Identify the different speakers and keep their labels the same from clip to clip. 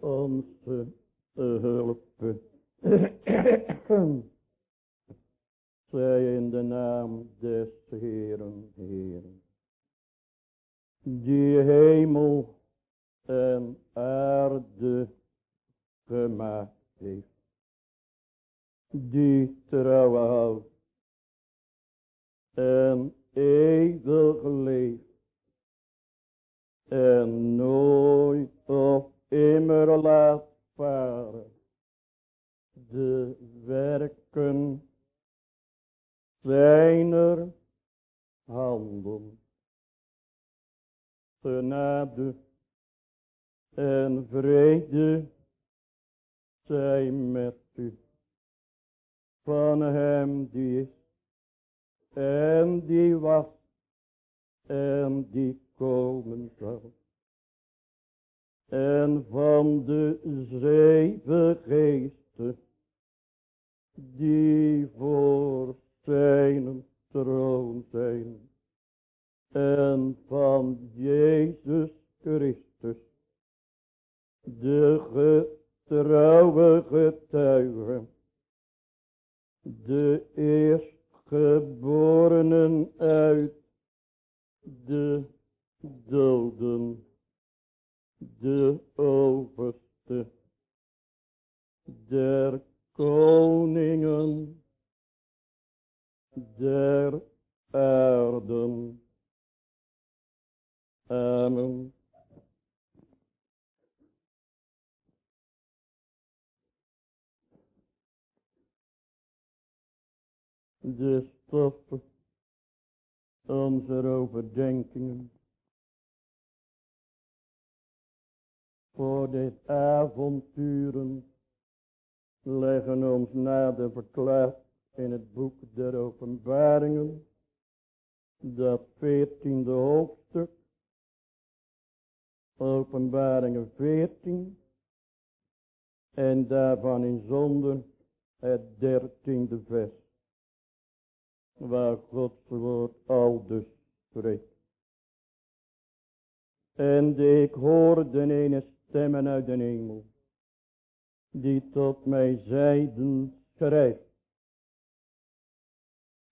Speaker 1: onze hulp. Zij in de naam des Heeren, Heeren. Die hemel en aarde gemaakt heeft. Die trouw houdt. En eeuwig leeft. En nooit of immer laat varen. De werken zijner handen. Genade en vrede zij met u. Van hem die is en die was en die En van de zeven geesten die voor zijn troon zijn. En van Jezus Christus, de getrouwe getuige, de eerstgeborenen uit de doden, de overste der koningen der aarden. Amen. De stoffen onze overdenkingen voor dit avonturen leggen ons nader verklaard in het boek der openbaringen, dat veertiende hoofdstuk, openbaringen veertien, en daarvan in zonde het dertiende vers, waar Gods woord al dus spreekt. En ik hoorde een stemmen uit de hemel, die tot mij zeiden, schrijf.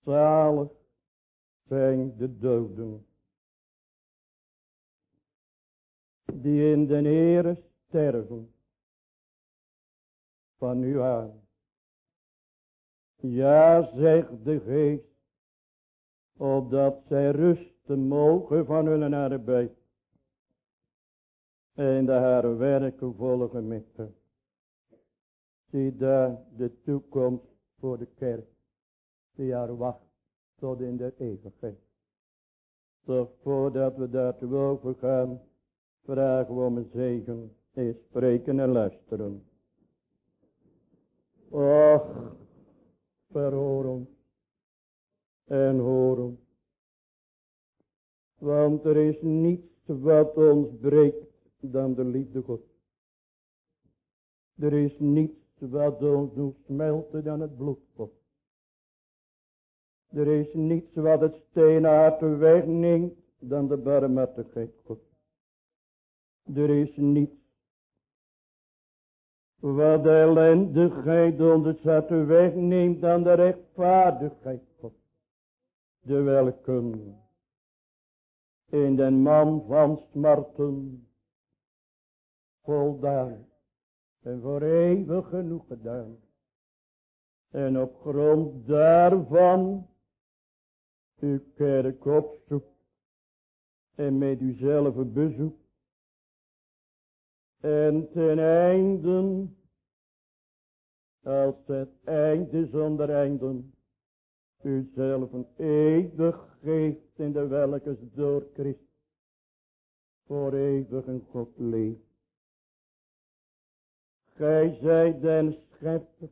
Speaker 1: Zalig zijn de doden. Die in de Heere sterven. Van nu aan. Ja, zegt de geest. Opdat zij rusten mogen van hun arbeid. En de haar werken volgen met. Zie daar de toekomst voor de kerk. Die haar wacht tot in de eeuwigheid. Toch voordat we daartoe overgaan, vragen we om een zegen. Spreken en luisteren. Och, verhoor en hoor. Want er is niets wat ons breekt dan de liefde God. Er is niets wat ons doet smelten dan het bloed God. Er is niets wat het steenhart wegneemt dan de barmhartigheid God. Er is niets wat de ellendigheid ons hart wegneemt dan de rechtvaardigheid God. De welke in den man van smarten voldaan en voor eeuwig genoeg gedaan. En op grond daarvan uw kerk opzoekt en met uzelf bezoekt. En ten einde, als het einde zonder einden, uzelf een eeuwig geeft in de welke door Christus voor eeuwig een God leeft. Gij zijt den schepper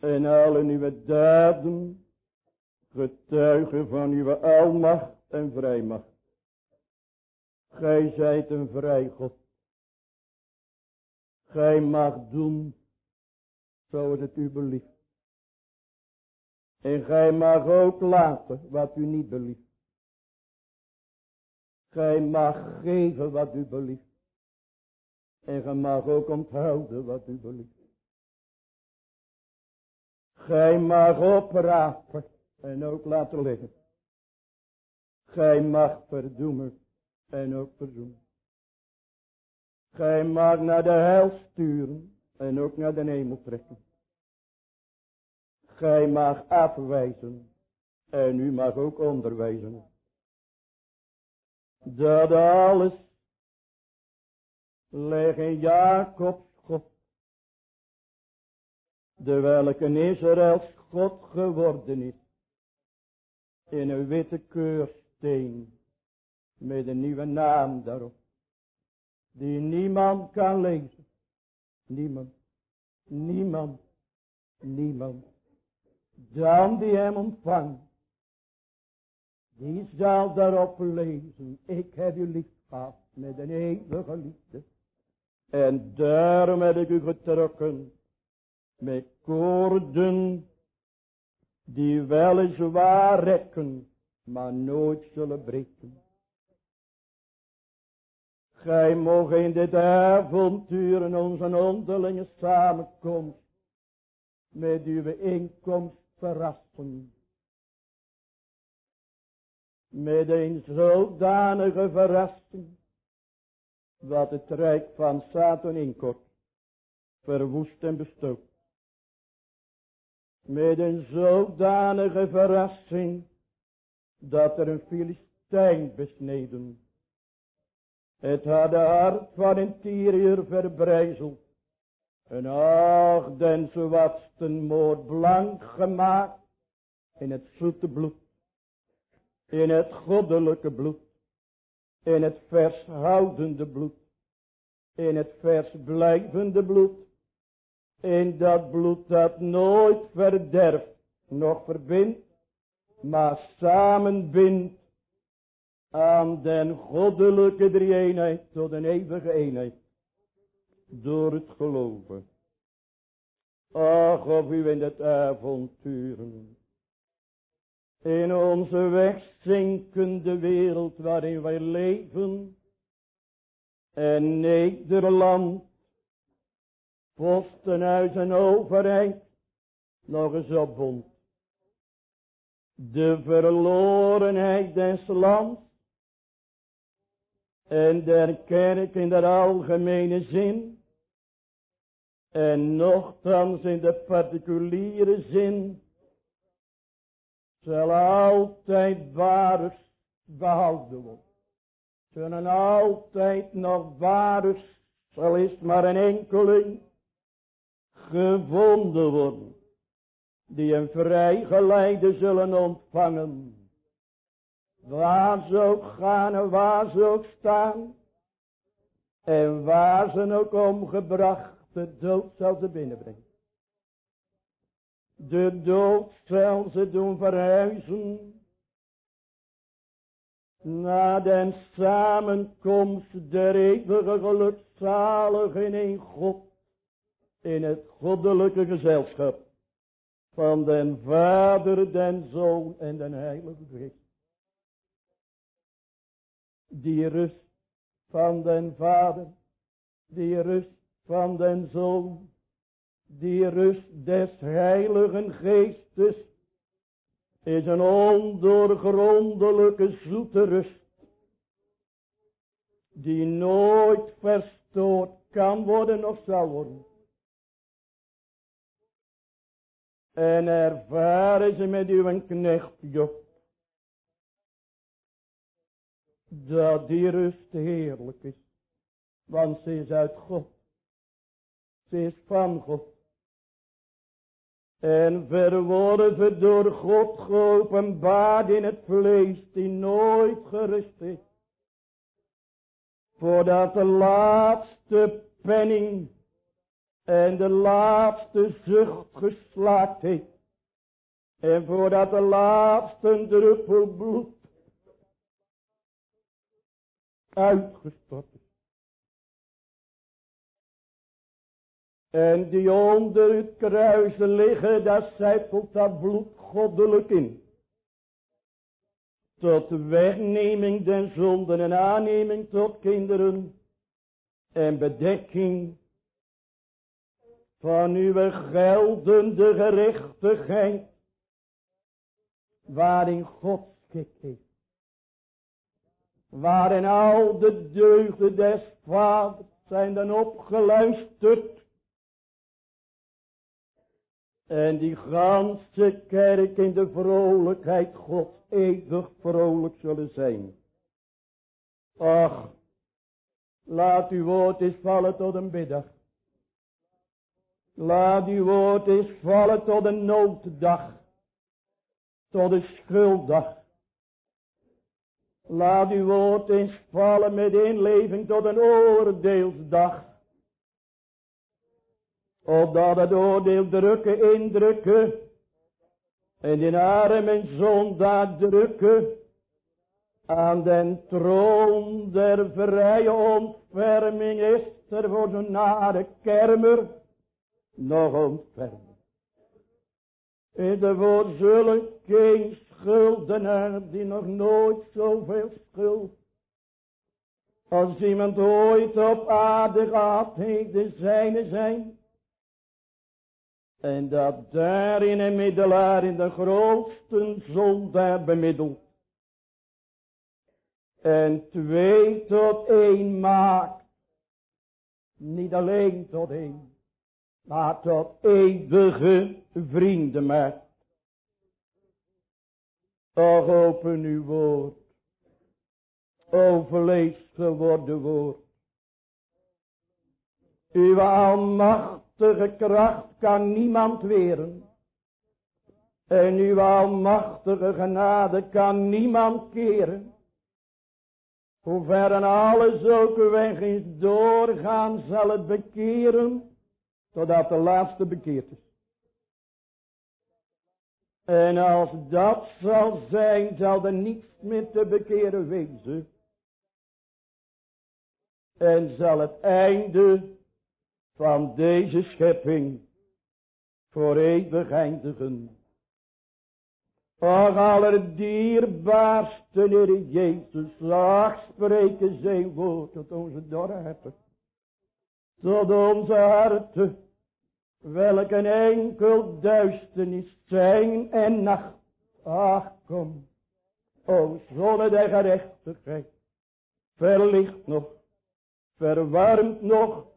Speaker 1: en alle uw daden getuigen van uw almacht en vrijmacht. Gij zijt een vrij God. Gij mag doen zoals het u belieft. En gij mag ook laten wat u niet belieft. Gij mag geven wat u belieft. En gij mag ook onthouden wat u belieft. Gij mag oprapen en ook laten liggen. Gij mag verdoemen en ook verzoenen. Gij mag naar de hel sturen en ook naar de hemel trekken. Gij mag afwijzen en u mag ook onderwijzen. Dat alles in Jacobs God. De welke Israëls God geworden is. In een witte keursteen. Met een nieuwe naam daarop. Die niemand kan lezen. Niemand. Niemand. Niemand. Dan die hem ontvangt. Die zal daarop lezen. Ik heb u lief gehad met een eeuwige liefde. En daarom heb ik u getrokken met koorden die weliswaar rekken, maar nooit zullen breken. Gij mogen in dit avontuur onze onderlinge samenkomst met uw inkomst verrassen. Met een zodanige verrassing, wat het rijk van Satan inkort, verwoest en bestookt. Met een zodanige verrassing, dat er een Filistijn besneden. Het had de hart van een tierier verbrijzeld. En ach, den zwatsten moord blank gemaakt in het zoete bloed. In het goddelijke bloed. In het vershoudende bloed. In het versblijvende bloed. In dat bloed dat nooit verderft, nog verbindt, maar samenbindt aan den goddelijke drie-eenheid tot een eeuwige eenheid door het geloven. Ach, of u in het avonturen, in onze wegzinkende wereld waarin wij leven, en Nederland, postenhuis en overheid, nog eens opbond. De verlorenheid des lands en der kerk in de algemene zin. En nogthans in de particuliere zin zal altijd waardig behouden worden. Zullen altijd nog waardig, zal is maar een enkeling, gevonden worden, die een vrijgeleide zullen ontvangen. Waar ze ook gaan en waar ze ook staan, en waar ze ook omgebracht de dood zal ze binnenbrengen. De dood zal ze doen verhuizen. Na den samenkomst der eeuwige gelukzaligen in God. In het goddelijke gezelschap. Van den Vader, den Zoon en den Heilige Geest. Die rust van den Vader. Die rust van den Zoon, die rust des Heiligen Geestes, is een ondoorgrondelijke zoete rust, die nooit verstoord kan worden of zal worden. En ervaren ze met uw knecht Job, dat die rust heerlijk is, want ze is uit God. Ze is van God. En verworven door God geopenbaard in het vlees die nooit gerust is. Voordat de laatste penning en de laatste zucht geslaakt heeft. En voordat de laatste druppel bloed uitgestort is. En die onder het kruis liggen, daar zijpelt dat bloed goddelijk in. tot wegneming den zonden en aanneming tot kinderen en bedekking van uw geldende gerechtigheid, waarin God schik heeft. Waarin al de deugden des vaders zijn dan opgeluisterd. En die ganse kerk in de vrolijkheid God eeuwig vrolijk zullen zijn. Ach, laat uw woord eens vallen tot een biddag. Laat uw woord eens vallen tot een nooddag. Tot een schulddag. Laat uw woord eens vallen met inleving tot een oordeelsdag. Opdat het oordeel drukken, indrukken. En in arm en zondaar drukken. Aan den troon der vrije ontferming is er voor de nare kermer nog ontferming. En ervoor zullen geen schuldenaar die nog nooit zoveel schuld als iemand ooit op aarde gehad heeft de zijne zijn. En dat daarin een middelaar in de grootste zondaar bemiddelt. En twee tot één maakt. Niet alleen tot één. Maar tot eeuwige vrienden maakt. Och open uw woord. Overlees geworden woord. Uw almachtige kracht kan niemand weren. En uw almachtige genade kan niemand keren. Hoe ver en alle zulke weg doorgaan zal het bekeren. Totdat de laatste bekeerd is. En als dat zal zijn, zal er niets meer te bekeren wezen. En zal het einde van deze schepping voor eeuwig eindigen. Och, allerdierbaarste Heer Jezus, ach, spreken zijn woord tot onze dorpen, tot onze harten, welk een enkel duisternis zijn en nacht. Ach, kom, o zonne der gerechtigheid, verlicht nog, verwarmt nog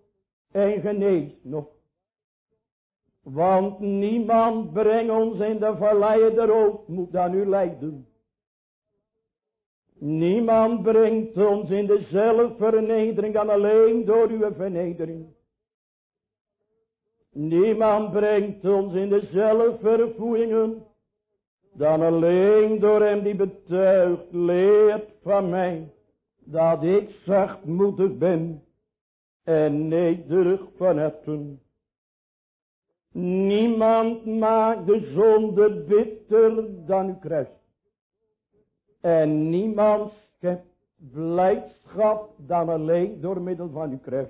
Speaker 1: en geneest nog. Want niemand brengt ons in de valleien der moet dan u lijden. Niemand brengt ons in de zelfvernedering dan alleen door uw vernedering. Niemand brengt ons in de zelfvervoeringen dan alleen door hem die betuigt, leert van mij, dat ik zachtmoedig ben en nederig van harten. Niemand maakt de zonde bitter dan uw kruis. En niemand schept blijdschap dan alleen door middel van uw kruis.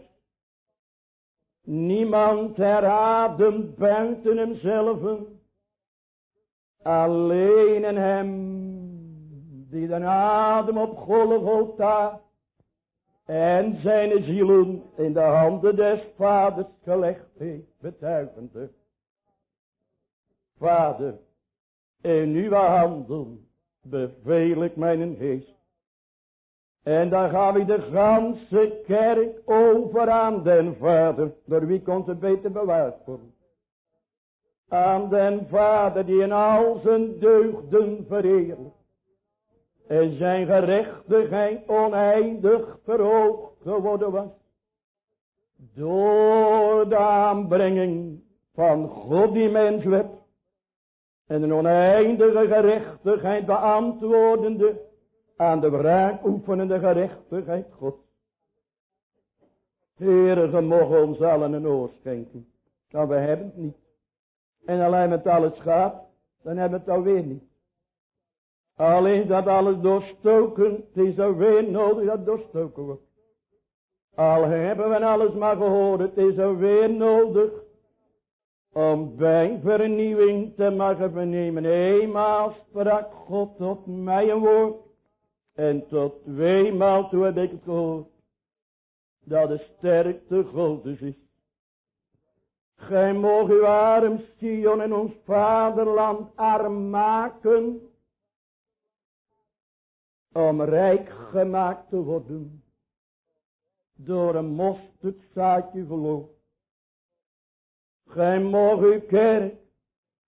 Speaker 1: Niemand herademt buiten hemzelf. Alleen in hem die de adem op Golgotha en zijn zielen in de handen des vaders gelegd heeft, betuigende. Vader, in uw handen beveel ik mijn geest. En dan gaan we de ganse kerk over aan den Vader. Door wie komt het beter bewaard worden? Aan den Vader die in al zijn deugden vereert. En zijn gerechtigheid oneindig verhoogd geworden was. Door de aanbrenging van God die mens werd. En een oneindige gerechtigheid beantwoordende aan de wraak oefenende gerechtigheid God. Heere, ze mogen ons allen een oor schenken. Maar we hebben het niet. En alleen met alles gaat, dan hebben we het alweer niet. Alleen dat alles doorstoken, het is alweer nodig dat doorstoken wordt. Al hebben we alles maar gehoord, het is alweer nodig om bij vernieuwing te mogen vernemen. Eenmaal sprak God tot mij een woord. En tot tweemaal toe heb ik het gehoord. Dat de sterkte Godes is. Gij mogen uw arm Sion en ons vaderland arm maken. Om rijk gemaakt te worden. Door een mosterdzaadje geloof. Gij mogen uw kerk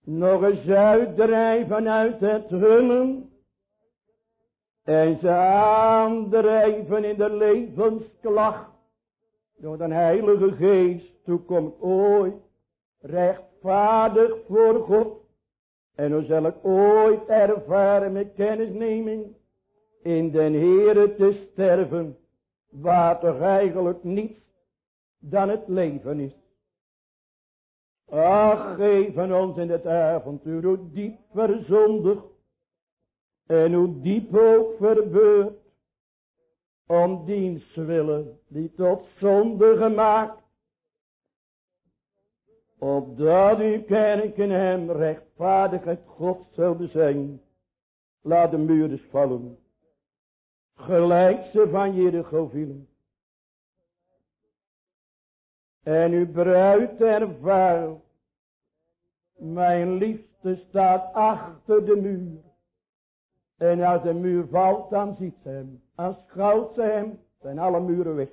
Speaker 1: nog eens uitdrijven uit het hummen. En ze aandrijven in de levensklacht. Door de heilige geest toekomt ooit rechtvaardig voor God. En hoe zal ik ooit ervaren met kennisneming in den Heere te sterven, waar toch eigenlijk niets dan het leven is. Ach, geven ons in het avontuur hoe diep verzondigd en hoe diep ook verbeurd, om diens willen die tot zonde gemaakt, opdat u kerk in hem rechtvaardigheid God zullen zijn. Laat de muren vallen, gelijk ze van Jericho vielen. En uw bruid ervaart, mijn liefste staat achter de muur. En als de muur valt, dan ziet ze hem. Aanschouwt ze hem, zijn alle muren weg.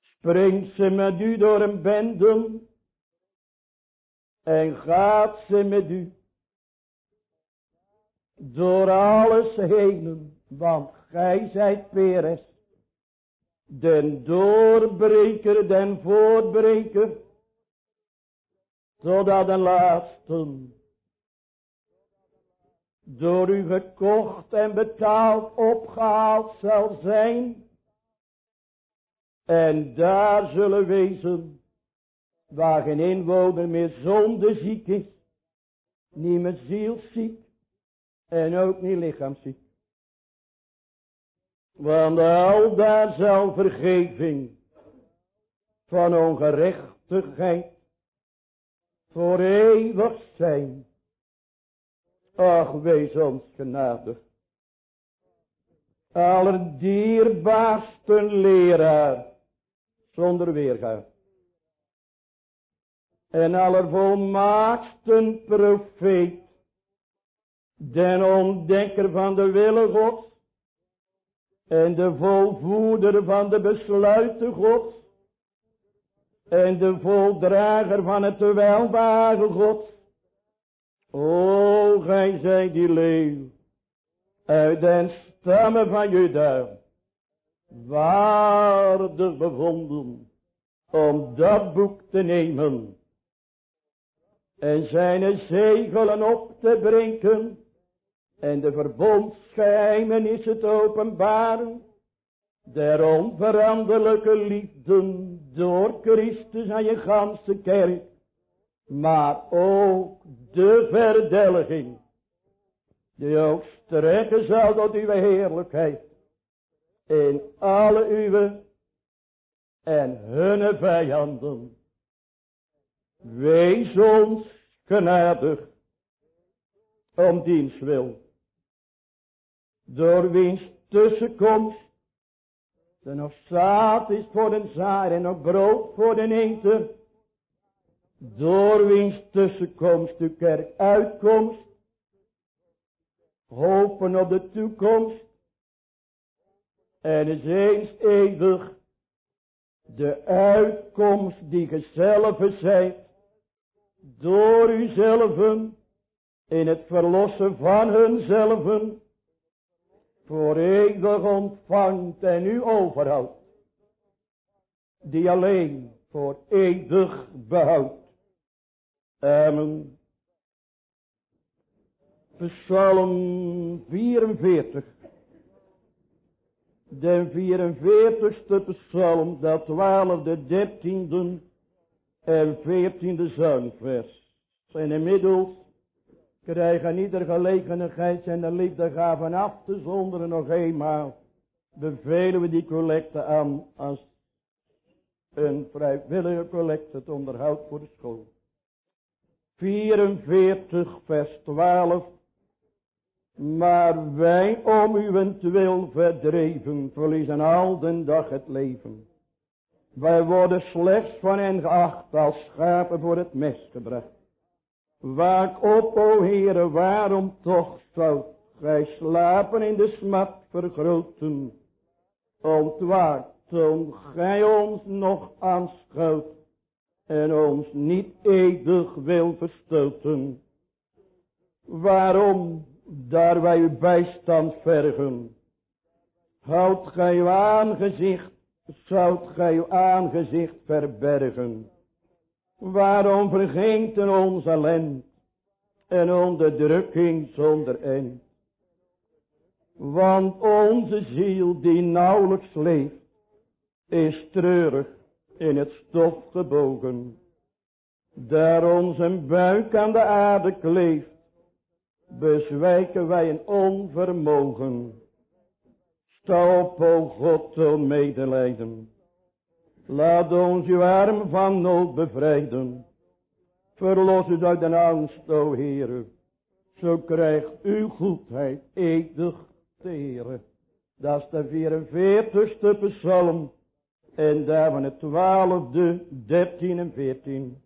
Speaker 1: Springt ze met u door een bendel. En gaat ze met u. Door alles heen. Want gij zijt Peres. Den doorbreker, den voortbreker. Totdat de laatste door u gekocht en betaald opgehaald zal zijn. En daar zullen wezen waar geen inwoner meer zonde ziek is, niet meer zielsziek en ook niet lichaamsziek. Want al daar zal vergeving van ongerechtigheid voor eeuwig zijn. Ach, wees ons genadig. Allerdierbaarste leraar, zonder weerga. En allervolmaakste profeet, den ontdekker van de wille Gods, en de volvoerder van de besluiten Gods, en de voldrager van het welbare Gods, O, gij zijt die leeuw uit den stammen van Juda, waardig bevonden om dat boek te nemen en zijn zegelen op te brengen en de verbondsgeheimen is het openbaren. Der onveranderlijke liefde door Christus aan je ganse kerk. Maar ook de verdelging, die ook strekken zal tot uw heerlijkheid, in alle uwe en hunne vijanden. Wees ons genadig, om diens wil, door wiens tussenkomst, de nog zaad is voor de zaar en nog brood voor de eten, door wiens tussenkomst de kerk uitkomst, hopen op de toekomst, en is eens eeuwig de uitkomst die gezelve zijt, door uzelven, in het verlossen van hunzelven, voor eeuwig ontvangt en u overhoudt, die alleen voor eeuwig behoudt. Amen. Psalm 44. De 44ste psalm, dat 12e, 13e en 14e zangvers. En inmiddels krijgen ieder gelegenheid zijn de liefdegaven af te zonderen nog eenmaal. Bevelen we die collecte aan als een vrijwillige collecte het onderhoud voor de school. 44 vers 12. Maar wij om uwentwil verdreven verliezen al den dag het leven. Wij worden slechts van hen geacht als schapen voor het mes gebracht. Waak op, o Heere, waarom toch zou gij slapen in de smat vergroten? Ontwaakt toen gij ons nog aanschouwt en ons niet eeuwig wil verstoten. Waarom, daar wij uw bijstand vergen, houdt gij uw aangezicht, zoudt gij uw aangezicht verbergen. Waarom vergeet ons ellend en onderdrukking zonder eind? Want onze ziel die nauwelijks leeft, is treurig in het stof gebogen. Daar onze buik aan de aarde kleeft, bezwijken wij in onvermogen. Sta op, o God, tot medelijden. Laat ons uw arm van nood bevrijden. Verlos u uit de angst, o Heere. Zo krijgt uw goedheid eeuwig te ere. Dat is de 44ste psalm. En daar van het 12e, 13 en 14.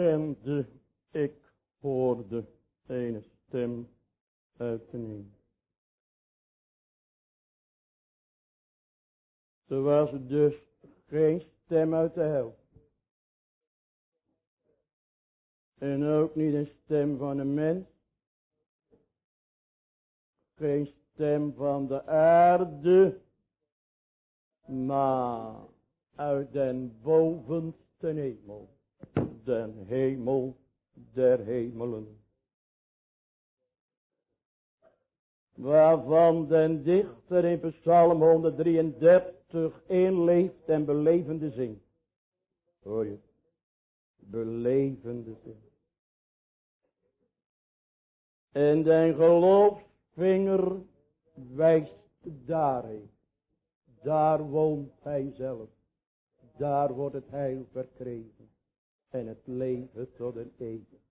Speaker 1: En de, ik hoorde een stem uit de hemel. Er was dus geen stem uit de hel. En ook niet een stem van een mens. Geen stem van de aarde. Maar uit den bovenste hemel. Den hemel der hemelen. Waarvan den dichter in Psalm 133 inleeft en belevende zin. Hoor je? Belevende zin. En den geloofsvinger wijst daarheen. Daar woont hij zelf. Daar wordt het heil verkregen. En het leven tot een eeuwig.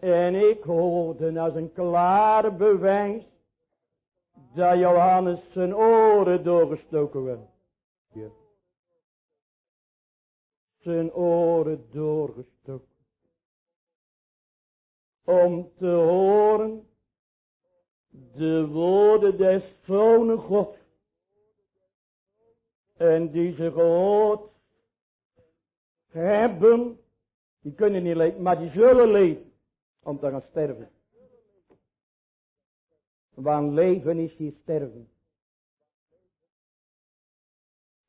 Speaker 1: En ik hoorde als een klaar bewijs dat Johannes zijn oren doorgestoken werd. Zijn oren doorgestoken. Om te horen de woorden des Zonen God. En die ze gehoord hebben, die kunnen niet leven, maar die zullen leven om te gaan sterven. Want leven is hier sterven.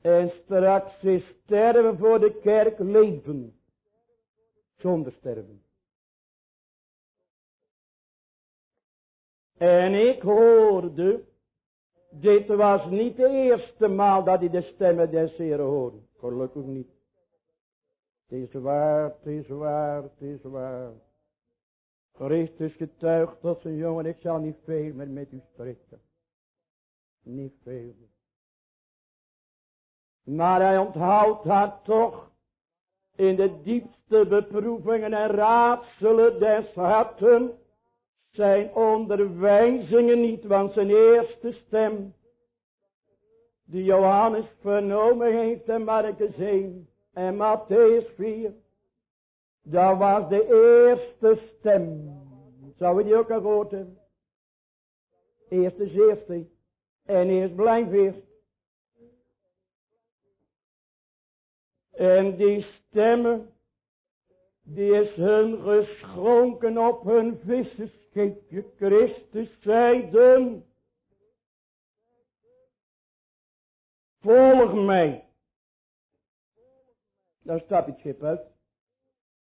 Speaker 1: En straks is sterven voor de kerk leven. Zonder sterven. En ik hoorde, dit was niet de eerste maal dat hij de stemmen des Heren hoorde. Gelukkig niet. Het is waar, het is waar, het is waar. Christus getuigt tot zijn jongen, ik zal niet veel meer met u spreken. Niet veel meer. Maar hij onthoudt haar toch in de diepste beproevingen en raadselen des harten zijn onderwijzingen niet, want zijn eerste stem, die Johannes vernomen heeft in Marcus 1 en Matthäus 4, dat was de eerste stem. Zou we die ook al gehoord hebben? Eerste. En eerst blijft eerst. En die stemmen, die is hun geschonken op hun vissenscheepje. Christus zeiden, volg mij. Dan stap je het schip uit.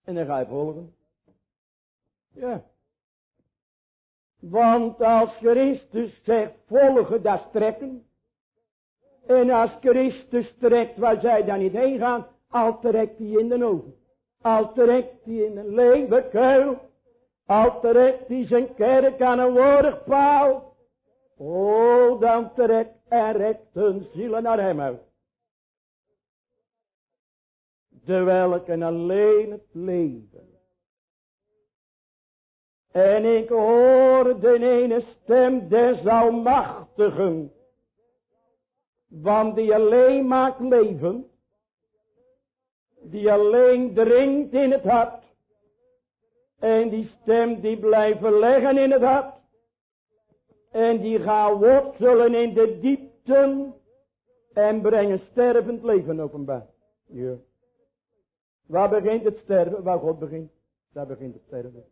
Speaker 1: En dan ga je volgen. Ja. Want als Christus zegt volgen, dat trekken. En als Christus trekt waar zij dan niet heen gaan, al trekt hij in de oven. Al trekt hij in een leeuwenkuil. Al trekt hij zijn kerk aan een woordpaal. Oh, dan trekt en rekt hun zielen naar hem uit. De welke alleen het leven. En ik hoorde een stem des almachtigen. Want die alleen maakt leven. Die alleen dringt in het hart. En die stem die blijft leggen in het hart. En die gaat wortelen in de diepten. En brengen stervend leven openbaar. Ja. Waar begint het sterven? Waar God begint. Daar begint het sterven.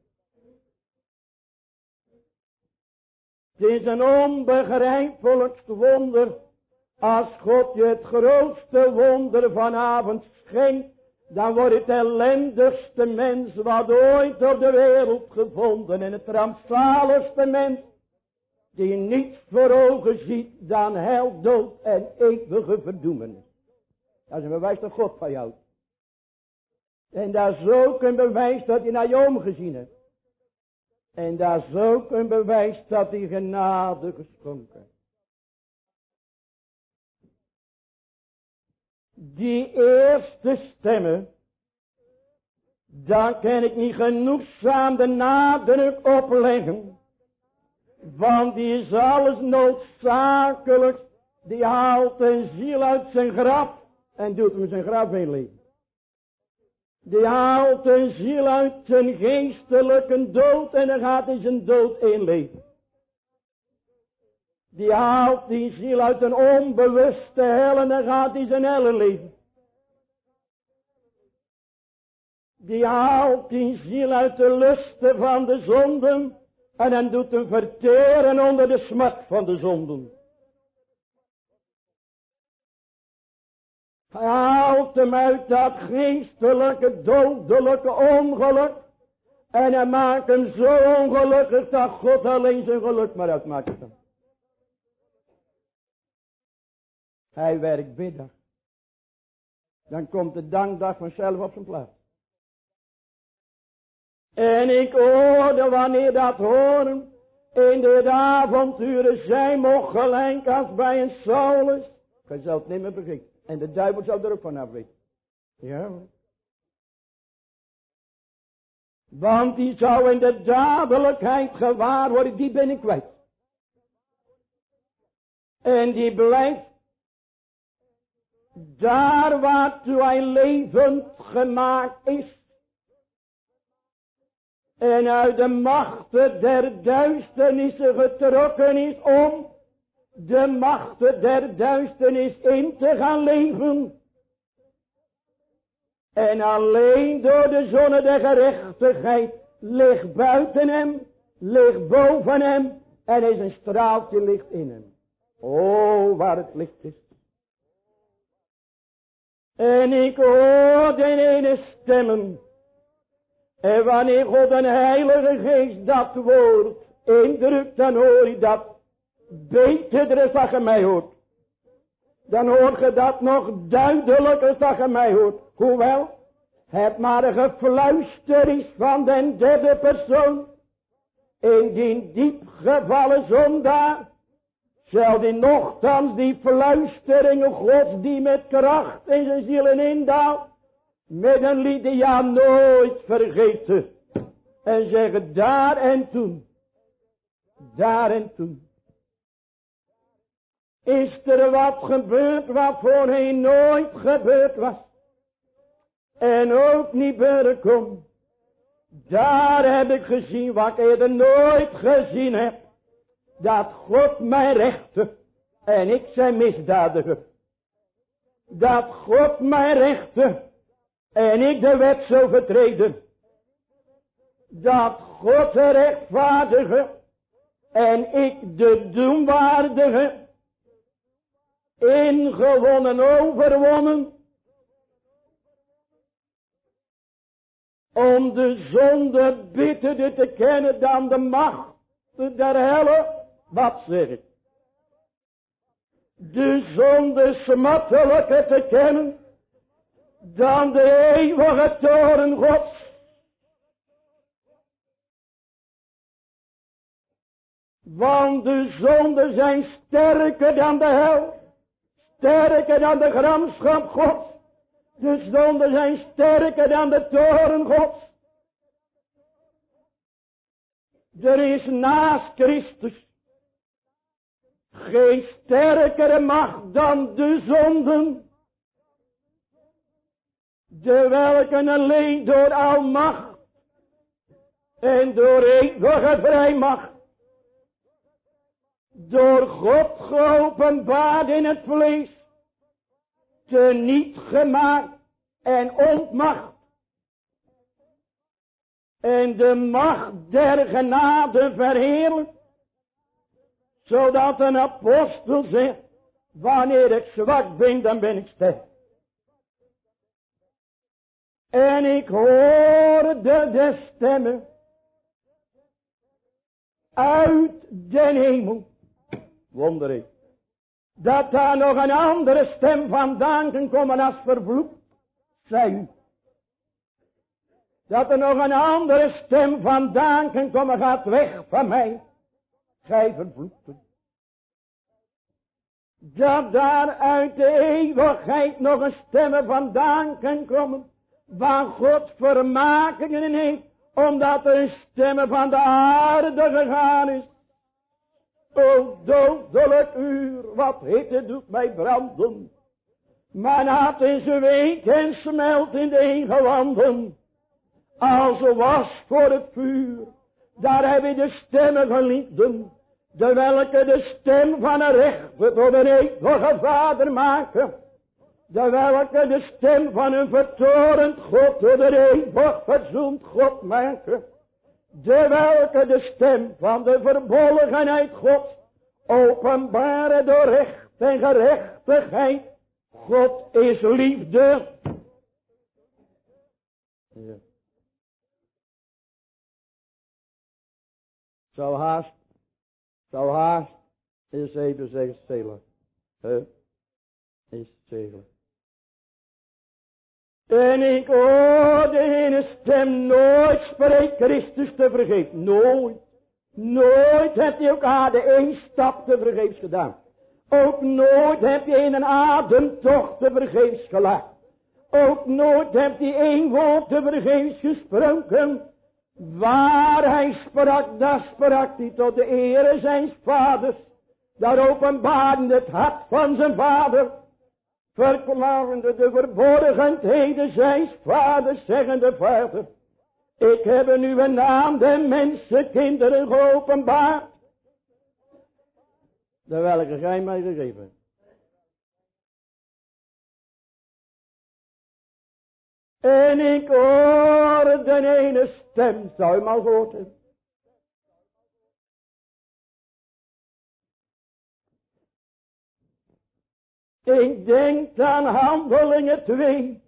Speaker 1: Het is een onbegrijpelijkst wonder. Als God je het grootste wonder vanavond schenkt. Dan wordt het ellendigste mens wat ooit op de wereld gevonden. En het rampzaligste mens. Die niets voor ogen ziet dan hel, dood en eeuwige verdoemenis. Dat is een bewijs dat God van jou. En dat is ook een bewijs dat hij naar je omgezien hebt. En dat is ook een bewijs dat hij genade geschonken Die eerste stemmen, daar kan ik niet genoegzaam de nadruk opleggen. Want die is alles noodzakelijk. Die haalt een ziel uit zijn graf. en doet hem zijn graf inleven. Die haalt een ziel uit zijn geestelijke dood en dan gaat hij zijn dood inleven. Die haalt die ziel uit een onbewuste hel en dan gaat hij zijn hel leven. Die haalt die ziel uit de lusten van de zonden en dan doet hem verteren onder de smart van de zonden. Hij haalt hem uit dat geestelijke, dodelijke ongeluk. En hij maakt hem zo ongelukkig dat God alleen zijn geluk maar uitmaakt. Hij werkt bidden. Dan komt de dankdag vanzelf op zijn plaats. En ik hoorde wanneer dat horen. In de avonturen zijn mocht gelijk als bij een Saulus. Je zult niet meer begrijpen. En de duivel zou er ook van weten. Ja. Want die zou in de dadelijkheid gewaar worden, die ben ik kwijt. En die blijft daar waartoe hij levend gemaakt is. En uit de machten der duisternissen getrokken is om de machten der duisternis in te gaan leven. En alleen door de zonne der gerechtigheid ligt buiten hem, ligt boven hem en is een straaltje licht in hem. Oh, waar het licht is. En ik hoor de ene stemmen. En wanneer God een heilige geest dat woord indrukt, dan hoor je dat beter is dat je mij hoort. Dan hoort je dat nog duidelijker je mij hoort. Hoewel, het maar een gefluister is van den derde persoon. In die diep gevallen zondaar. Zal die nogthans die fluisteringen gods die met kracht in zijn zielen indaalt. Met een Lydia nooit vergeten. En zeggen daar en toen. Daar en toen is er wat gebeurd wat voorheen nooit gebeurd was. En ook niet komt. Daar heb ik gezien wat ik eerder nooit gezien heb. Dat God mij rechte en ik zijn misdadiger. Dat God mij rechte en ik de wet zou vertreden. Dat God de rechtvaardige en ik de doenwaardige ingewonnen, overwonnen. Om de zonde bitterder te kennen dan de macht der helle. Wat zeg ik? De zonde smattelijker te kennen dan de eeuwige toren gods. Want de zonden zijn sterker dan de hel sterker dan de gramschap gods. De zonden zijn sterker dan de toren gods. Er is naast Christus geen sterkere macht dan de zonden. De welke alleen door almacht en door eeuwige vrijmacht door God geopenbaard in het vlees, te niet gemaakt en ontmacht. En de macht der genade verheerlijk, zodat een apostel zegt, wanneer ik zwak ben, dan ben ik sterk. En ik hoorde de stemmen uit den hemel wonder Dat daar nog een andere stem vandaan kan komen als vervloekt zij Dat er nog een andere stem vandaan kan komen, gaat weg van mij. Gij vervloekte. Dat daar uit de eeuwigheid nog een stem vandaan kan komen. Waar God vermakingen heeft. Omdat er een stem van de aarde gegaan is. O dodelijk uur, wat hitte doet mij branden. Mijn hart is week en smelt in de ingewanden. Als was voor het vuur. Daar heb je de stemmen van liefden. De welke de stem van een rechter tot een eeuwige vader maken. De welke de stem van een vertorend God tot een eeuwig verzoend God maken. De welke de stem van de verbolgenheid God openbaren door recht en gerechtigheid. God is liefde. Ja. Zou haast, zou haast is even zeggen stelen. Huh? Is stelen. En ik hoor de ene stem nooit spreekt Christus te vergeven. Nooit. Nooit heb je ook aan de één stap te vergeefs gedaan. Ook nooit heb je in een ademtocht te vergeefs gelaten. Ook nooit heb je één woord te vergeefs gesproken. Waar hij sprak, daar sprak hij tot de ere zijn vaders. Daar openbaarde het hart van zijn vader. Verklarende de verborgenheden zijn vaders, zeggende vader. Ik heb in uw naam de mensenkinderen geopenbaard. De welke gij mij gegeven En ik hoor de ene stem, zou je maar gehoord Ik denk aan handelingen 2.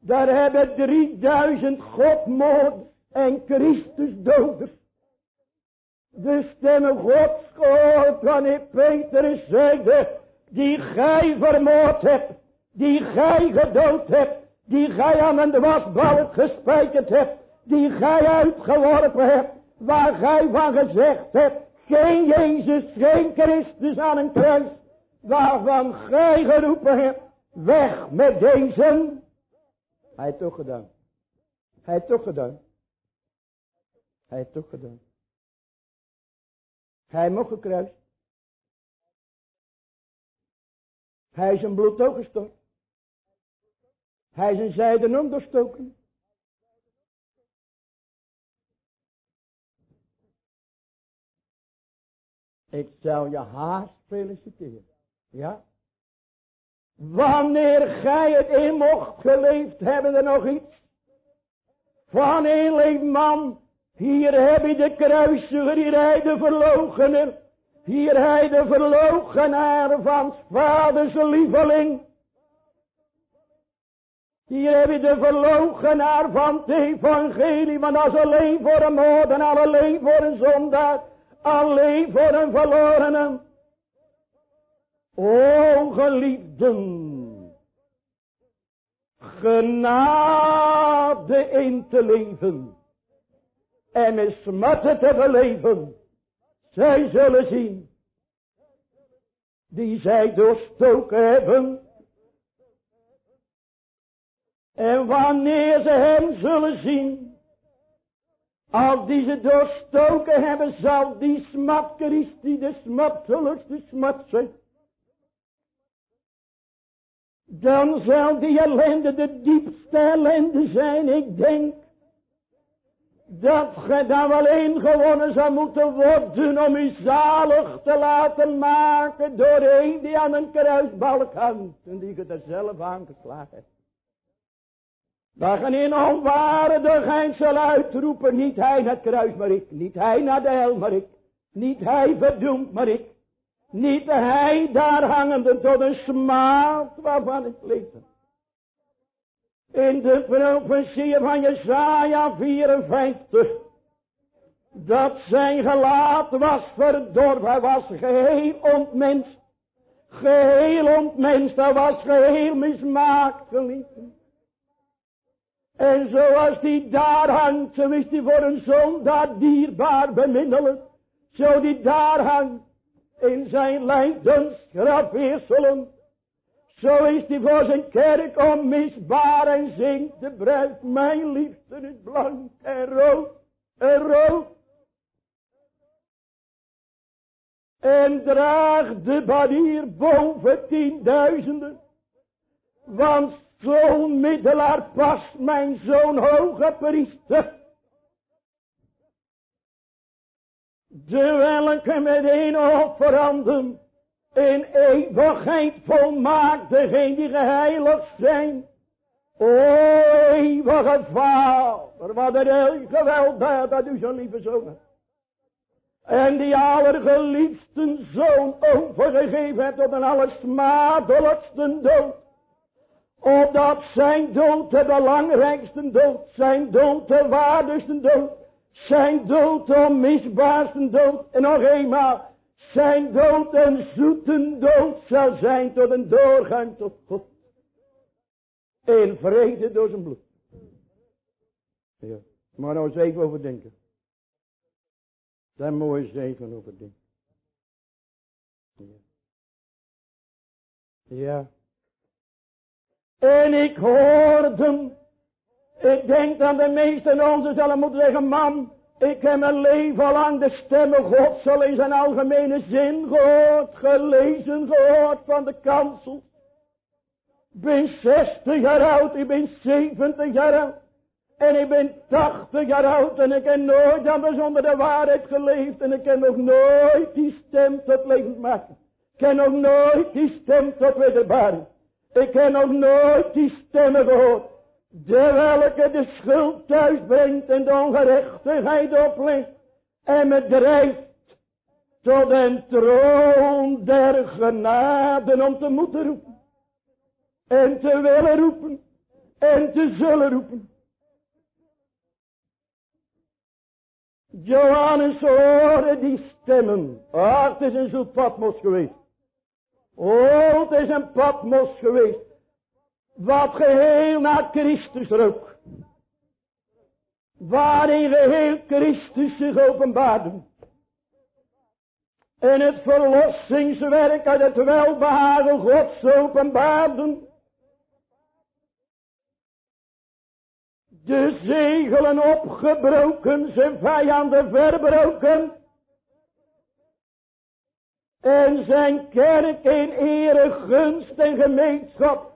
Speaker 1: Daar hebben 3000 Godmoord en Christusdoders. De stemmen Gods gehoord wanneer Petrus zeide. Die gij vermoord hebt. Die gij gedood hebt. Die gij aan een wasbalk gespijkerd hebt. Die gij uitgeworpen hebt. Waar gij van gezegd hebt. Geen Jezus, geen Christus aan een kruis. Waarvan gij geroepen hebt. Weg met deze. Hij heeft toch gedaan. Hij heeft toch gedaan. Hij heeft toch gedaan. Hij mocht gekruist. Hij is zijn bloed ook gestort. Hij is zijn zijde onderstoken. Ik zal je haast feliciteren. Ja? Wanneer gij het in mocht geleefd hebben er nog iets. Van een leefman. Hier heb je de kruisiger, hier hij de verlogener. Hier hij de verlogenaar van vaders lieveling. Hier heb je de verlogenaar van het evangelie. Maar dat is alleen voor een moordenaar, alleen voor een zondaar. Alleen voor een verlorene. O geliefden, genade in te leven en met smarten te beleven, zij zullen zien, die zij doorstoken hebben. En wanneer ze hem zullen zien, als die ze doorstoken hebben, zal die smat Christi de smartelijkste smat zijn. Dan zal die ellende de diepste ellende zijn. Ik denk dat ge dan wel gewonnen zou moeten worden om u zalig te laten maken door een die aan een kruisbalk hangt en die je er zelf aangeslagen hebt. Dat je in onwaardigheid zal uitroepen, niet hij naar het kruis maar ik, niet hij naar de hel maar ik, niet hij verdoemd maar ik. Niet hij daar hangende tot een smaad waarvan ik lees. In de profetie van Jesaja 54. Dat zijn gelaat was verdorven. Hij was geheel ontmenst. Geheel ontmenst. Hij was geheel mismaakt geliefd. En zoals die daar hangt. Zo die voor een zondaar dierbaar beminnelijk. Zo die daar hangt in zijn lijdensgrafweerselen. Zo is hij voor zijn kerk onmisbaar en zingt de bruid. Mijn liefde is blank en rood en rood. En draagt de banier boven tienduizenden. Want zo'n middelaar past mijn zoon hoge priester. De welke met een offeranden in eeuwigheid volmaakt degene die geheiligd zijn. O eeuwige vader, wat een geweld dat u zo'n lieve zoon En die allergeliefste zoon overgegeven hebt tot een allersmadelijkste dood. Opdat zijn dood de belangrijkste dood, zijn dood de waardigste dood, zijn dood de onmisbaarste dood. En nog eenmaal, zijn dood een zoete dood zal zijn tot een doorgang tot God. In vrede door zijn bloed. Ja. Maar nou eens even overdenken. Daar moet je over overdenken. Ja. ja. En ik hoorde Ik denk dat de meesten onze zullen moeten zeggen, man, ik heb mijn leven lang de stemmen Gods al in zijn algemene zin gehoord, gelezen gehoord van de kansel. Ik ben 60 jaar oud, ik ben 70 jaar oud. En ik ben 80 jaar oud en ik heb nooit anders onder de waarheid geleefd. En ik heb nog nooit die stem tot leven maken. Ik heb nog nooit die stem tot wederbaring. Ik heb nog nooit die stemmen gehoord. De welke de schuld thuis brengt en de ongerechtigheid oplegt. En me drijft tot een troon der genade om te moeten roepen. En te willen roepen. En te zullen roepen. Johannes hoorde die stemmen. Ah, het is een zoet Patmos geweest. Oh, het is een Patmos geweest. Wat geheel naar Christus rook. Waarin geheel Christus zich openbaarde. En het verlossingswerk uit het welbehagen Gods openbaarden. De zegelen opgebroken, zijn vijanden verbroken. En zijn kerk in ere, gunst en gemeenschap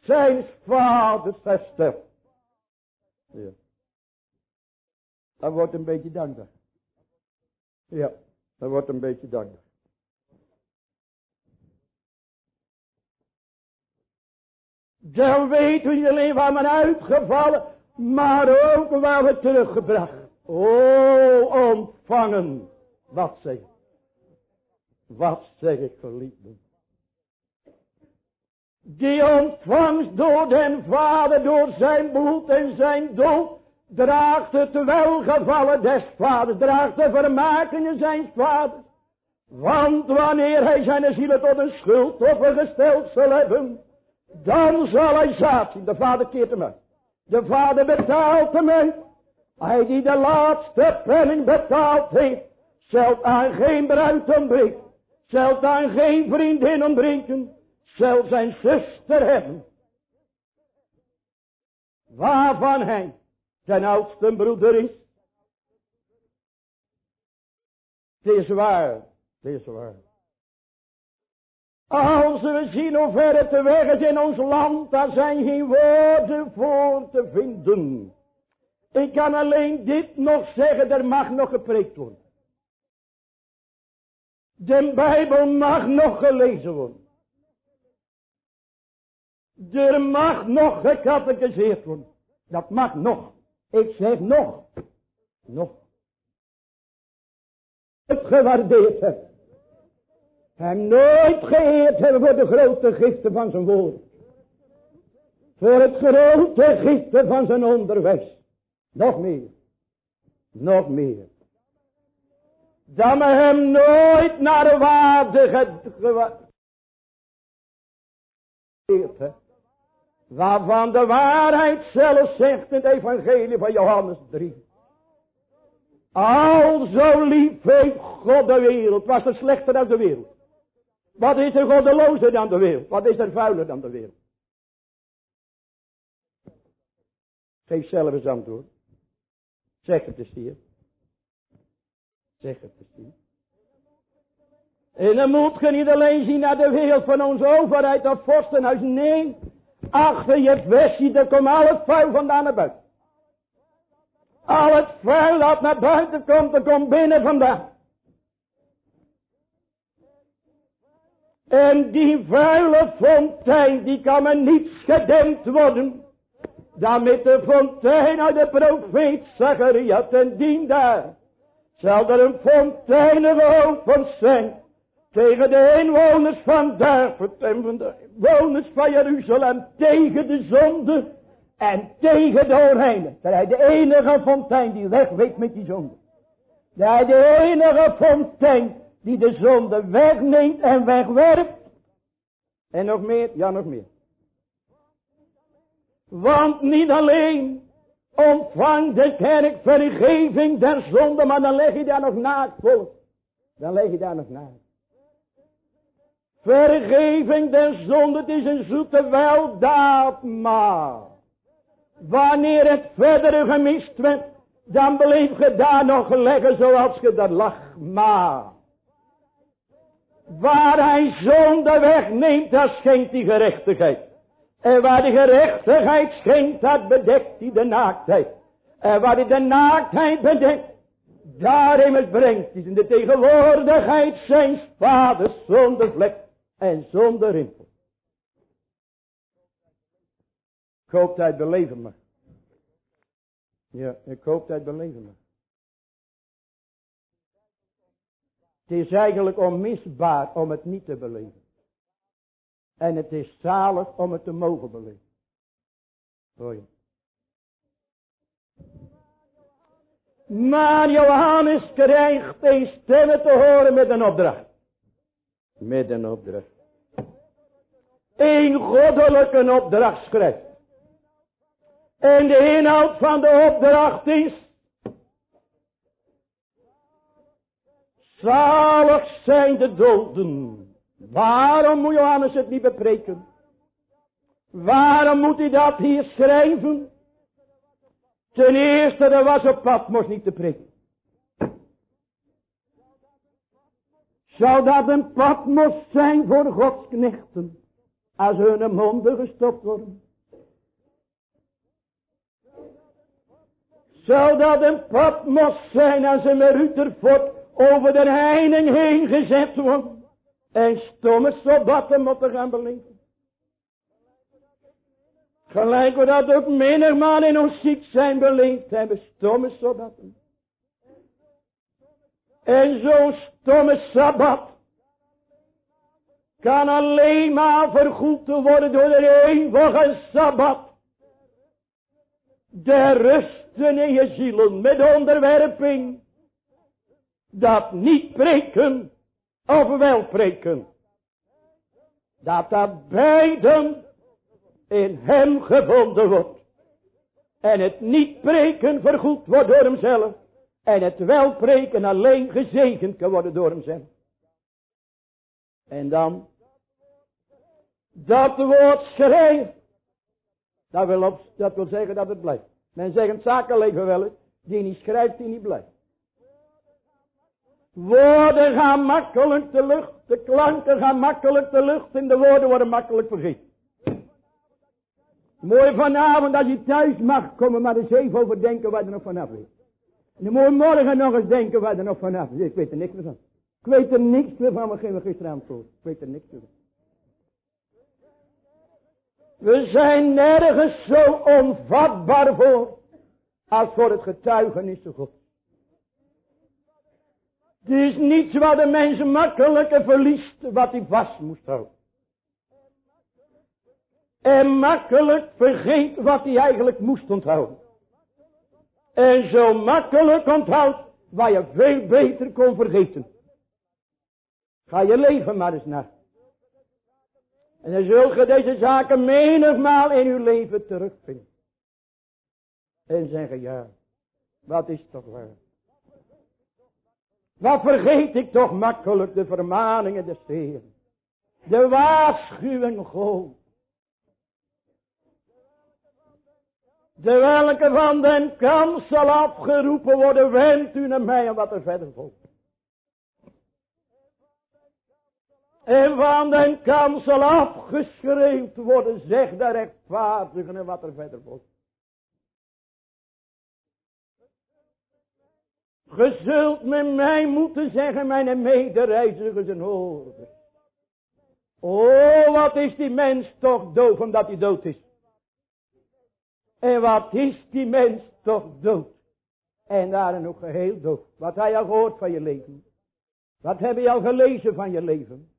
Speaker 1: zijn vaders hersteld. Ja. Dat wordt een beetje dankbaar. Ja, dat wordt een beetje dankbaar. Dan weten we niet alleen waar uitgevallen, maar ook waar we teruggebracht. O, ontvangen. Wat zeg ik? Wat zeg ik, geliefden? Die ontvangst door den Vader, door zijn bloed en zijn dood, draagt het welgevallen des vaders, draagt de vermakingen zijn vaders. Want wanneer hij zijn zielen tot een schuldoffer gesteld zal hebben, dan zal hij zaad zien. De vader keert hem uit. De vader betaalt hem uit. Hij die de laatste penning betaald heeft, zult aan geen bruid ontbreken. Zult aan geen vriendin ontbreken zal zijn zuster hebben. Waarvan hij zijn oudste broeder is. Het is waar, het is waar. Als we zien hoe ver het weg is in ons land, daar zijn geen woorden voor te vinden. Ik kan alleen dit nog zeggen, er mag nog gepreekt worden. De Bijbel mag nog gelezen worden. Er mag nog gecatechiseerd worden. Dat mag nog. Ik zeg nog. Nog. Het gewaardeerd hebben. Hem nooit geëerd hebben voor de grote giften van zijn woord. Voor het grote giften van zijn onderwijs. Nog meer. Nog meer. Dat we hem nooit naar de waarde gewaardeerd hebben. Waarvan de waarheid zelf zegt in het evangelie van Johannes 3. Al zo lief heeft God de wereld. Was er slechter dan de wereld. Wat is er goddelozer dan de wereld? Wat is er vuiler dan de wereld? Geef zelf eens antwoord. Zeg het eens hier. Zeg het eens hier. En dan moet je niet alleen zien naar de wereld van onze overheid of vorstenhuis. Nee, achter je vestje, daar komt al vuil vandaan naar buiten. Al het vuil dat naar buiten komt, dat komt binnen vandaan. En die vuile fontein, die kan me niet gedempt worden. Dan met de fontein uit de profeet Zachariah ten dien daar. Zal er een fontein van zijn. Tegen de inwoners van David en van inwoners van Jeruzalem. Tegen de zonde en tegen de onreine. Dat hij de enige fontein die wegweekt met die zonde. Dat hij de enige fontein die de zonde wegneemt en wegwerpt. En nog meer, ja nog meer. Want niet alleen ontvangt de kerk vergeving der zonde, maar dan leg je daar nog naast volk. Dan leg je daar nog naast. Vergeving der zonde, is een zoete weldaad, maar wanneer het verdere gemist werd, dan bleef je daar nog leggen zoals je daar lag, maar waar hij zonde wegneemt, daar schenkt hij gerechtigheid. En waar de gerechtigheid schenkt, dat bedekt hij de naaktheid. En waar hij de naaktheid bedekt, daarin brengt hij in de tegenwoordigheid zijn vaders zonder vlek en zonder rimpel. Ik hoop dat het beleven mag. Ja, ik hoop dat het beleven mag. Het is eigenlijk onmisbaar om het niet te beleven. En het is zalig om het te mogen beleven. Hoor je. Maar Johannes krijgt een stemme te horen met een opdracht. Met een opdracht. Een goddelijke opdracht schrijft. En de inhoud van de opdracht is. Zalig zijn de doden. Waarom moet Johannes het niet bepreken? Waarom moet hij dat hier schrijven? Ten eerste, er was op Patmos niet te preken. Zou dat een Patmos zijn voor Gods knechten? Als hun monden gestopt worden. Zou dat een Patmos zijn als een Ruterfort over de heining heen gezet wordt? En stomme sabbatten moeten gaan beleven. Gelijk we dat ook menigmaal in ons ziek zijn beleefd hebben. Stomme sabbatten. En zo'n stomme sabbat kan alleen maar vergoed worden door de eeuwige sabbat. De rusten in je zielen met onderwerping. Dat niet preken of wel preken. Dat dat beiden in hem gevonden wordt. En het niet preken vergoed wordt door hemzelf. En het wel preken alleen gezegend kan worden door hemzelf. En dan. Dat woord schrijft. Dat wil, dat wil zeggen dat het blijft. Men zegt het zakenleven wel. Die niet schrijft, die niet blijft. Woorden gaan makkelijk de lucht. De klanken gaan makkelijk de lucht. En de woorden worden makkelijk vergeten. Mooi vanavond als je thuis mag komen, maar eens even over denken waar er nog vanaf is. Dan moet morgen nog eens denken waar er nog vanaf is. Ik weet er niks meer van. Ik weet er niks meer van, we gingen gisteravond voor. Ik weet er niks meer van. We zijn nergens zo onvatbaar voor als voor het getuigenis van God. Het is niets wat de mensen makkelijker verliest wat hij vast moest houden. En makkelijk vergeet wat hij eigenlijk moest onthouden. En zo makkelijk onthoudt wat je veel beter kon vergeten. Ga je leven maar eens naar. En dan zult je deze zaken menigmaal in uw leven terugvinden. En zeggen, ja, wat is toch waar. Wat vergeet ik toch makkelijk de vermaningen des Heeren. De waarschuwing God. De welke van den kans zal afgeroepen worden, wendt u naar mij en wat er verder volgt. En van den kant zal afgeschreeuwd worden, zeg de rechtvaardigen en wat er verder wordt. Ge zult met mij moeten zeggen, mijn medereizigers en hoorders. Oh, wat is die mens toch doof omdat hij dood is. En wat is die mens toch dood. En daar nog geheel dood. Wat heb je al gehoord van je leven? Wat heb je al gelezen van je leven?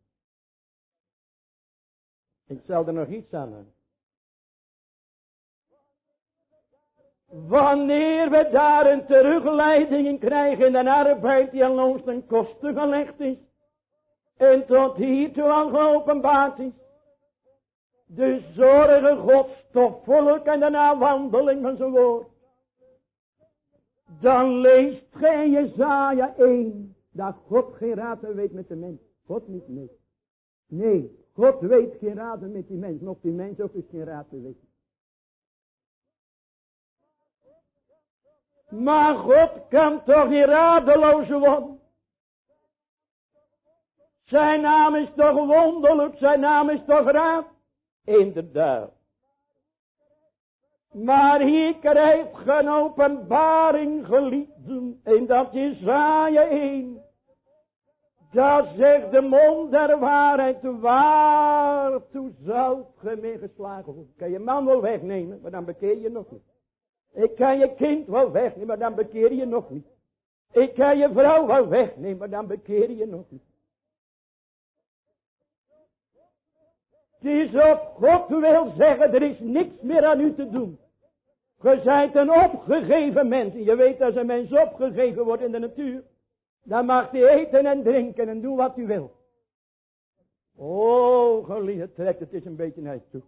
Speaker 1: Ik zal er nog iets aan hebben. Wanneer we daar een terugleiding in krijgen in de arbeid die aan ons ten koste gelegd is. En tot hiertoe al geopenbaard is. De zorgen Gods tot volk en de nawandeling van zijn woord. Dan leest gij Jezaja 1. Dat God geen raad weet met de mens. God niet mee. Nee, God weet geen raad met die mens. Nog die mens ook is geen raad te weten. Maar God kan toch niet radeloos worden. Zijn naam is toch wonderlijk, zijn naam is toch raad. Inderdaad. Maar hier krijgt geen openbaring geliefden in dat Jezaja 1. Dat zegt de mond der waarheid, waartoe zou ge mee geslagen worden? Kan je man wel wegnemen, maar dan bekeer je nog niet. Ik kan je kind wel wegnemen, maar dan bekeer je nog niet. Ik kan je vrouw wel wegnemen, maar dan bekeer je nog niet. Het is op God wil zeggen, er is niks meer aan u te doen. Ge zijt een opgegeven mens. En je weet als een mens opgegeven wordt in de natuur. Dan mag hij eten en drinken en doen wat hij wil. Oh, geliefde, trekt het is een beetje naar je toe.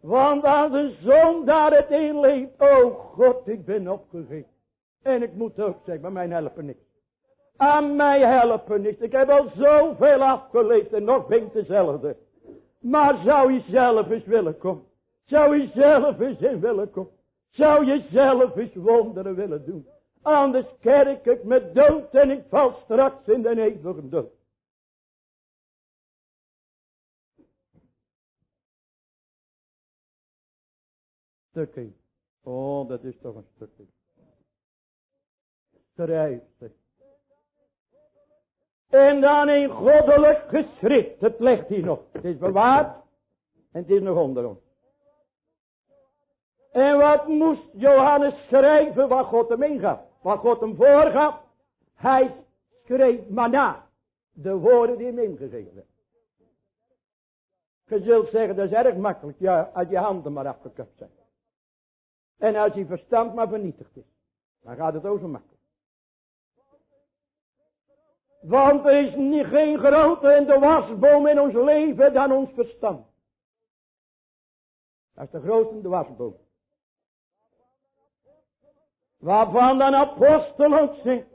Speaker 1: Want als de zon daar het in leeft. Oh God, ik ben opgegeven. En ik moet ook zeggen, maar mijn helpen niks. Aan mij helpen niks. Ik heb al zoveel afgeleefd en nog ben ik dezelfde. Maar zou je zelf eens willen komen? Zou je zelf eens in willen komen? Zou je zelf eens wonderen willen doen? Anders kerk ik me dood en ik val straks in de eeuwige dood. Stukje. Oh, dat is toch een stukje. Schrijf En dan een goddelijk geschrift. Het ligt hier nog. Het is bewaard. En het is nog onder ons. En wat moest Johannes schrijven wat God hem ingaf? Wat God hem voorgaf? Hij schreef maar. De woorden die hem ingegeven werden. Je zult zeggen, dat is erg makkelijk. Ja, als je handen maar afgekapt zijn. En als je verstand maar vernietigd is. Dan gaat het ook zo makkelijk. Want er is niet geen groter in de wasboom in ons leven dan ons verstand. Dat is de grootste de wasboom. Waarvan de apostel ook zegt.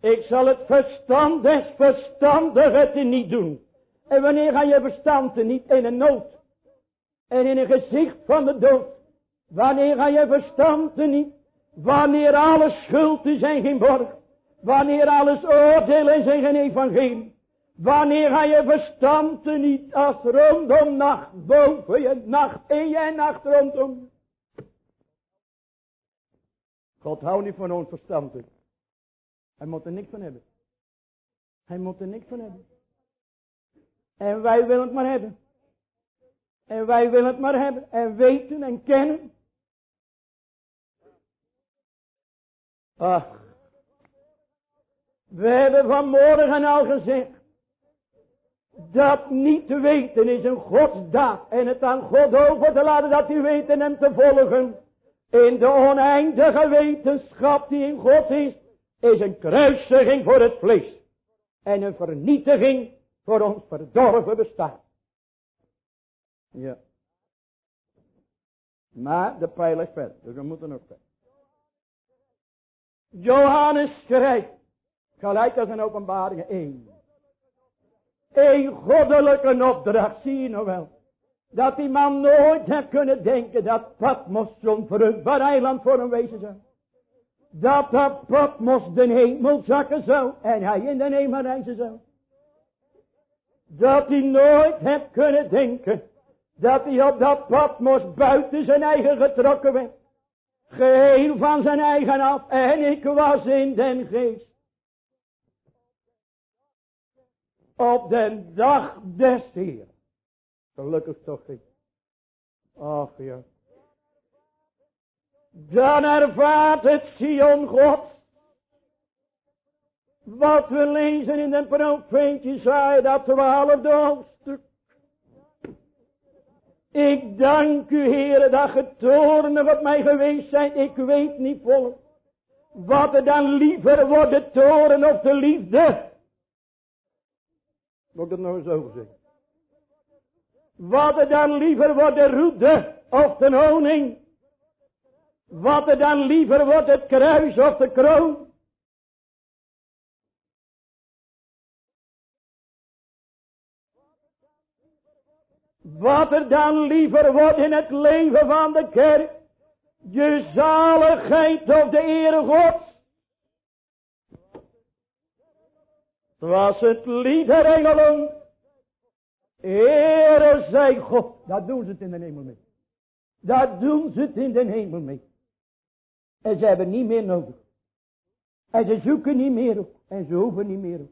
Speaker 1: Ik zal het verstand des verstandigen niet doen. En wanneer ga je verstand niet in een nood. En in een gezicht van de dood. Wanneer ga je verstand niet. Wanneer alles schuld is en geen borg. Wanneer alles oordeel is en geen evangelie. Wanneer ga je verstand niet als rondom nacht boven je nacht in je nacht rondom. God houdt niet van ons verstand. Hij moet er niks van hebben. Hij moet er niks van hebben. En wij willen het maar hebben. En wij willen het maar hebben. En weten en kennen. Ach. We hebben vanmorgen al gezegd. Dat niet te weten is een godsdaad. En het aan God over te laten dat u weten en te volgen in de oneindige wetenschap die in God is, is een kruisiging voor het vlees. En een vernietiging voor ons verdorven bestaan. Ja. Maar de pijl is verder, dus we moeten ook verder. Johannes schrijft, gelijk als een openbaring 1. Een goddelijke opdracht, zie je nog wel. Dat die man nooit heeft kunnen denken dat Patmos zo'n vruchtbaar eiland voor hem wezen zou. Dat dat Patmos de hemel zakken zou. En hij in de hemel reizen zou. Dat hij nooit heeft kunnen denken. Dat hij op dat Patmos buiten zijn eigen getrokken werd. Geheel van zijn eigen af. En ik was in den geest. Op den dag des Heer. Gelukkig toch niet. Ach ja. Dan ervaart het Sion God. Wat we lezen in de profeet Jesaja, dat twaalfde hoofdstuk. Ik dank u, Heere, dat ge toornig op mij geweest zijn. Ik weet niet vol. Wat er dan liever wordt, de toren of de liefde. Moet ik dat nog eens overzeggen? Wat er dan liever wordt, de roede of de honing. Wat er dan liever wordt, het kruis of de kroon. Wat er dan liever wordt in het leven van de kerk. Je zaligheid of de ere Gods. Was het lied der engelen. Ere zij God. Dat doen ze het in de hemel mee. Dat doen ze het in de hemel mee. En ze hebben niet meer nodig. En ze zoeken niet meer op. En ze hoeven niet meer op.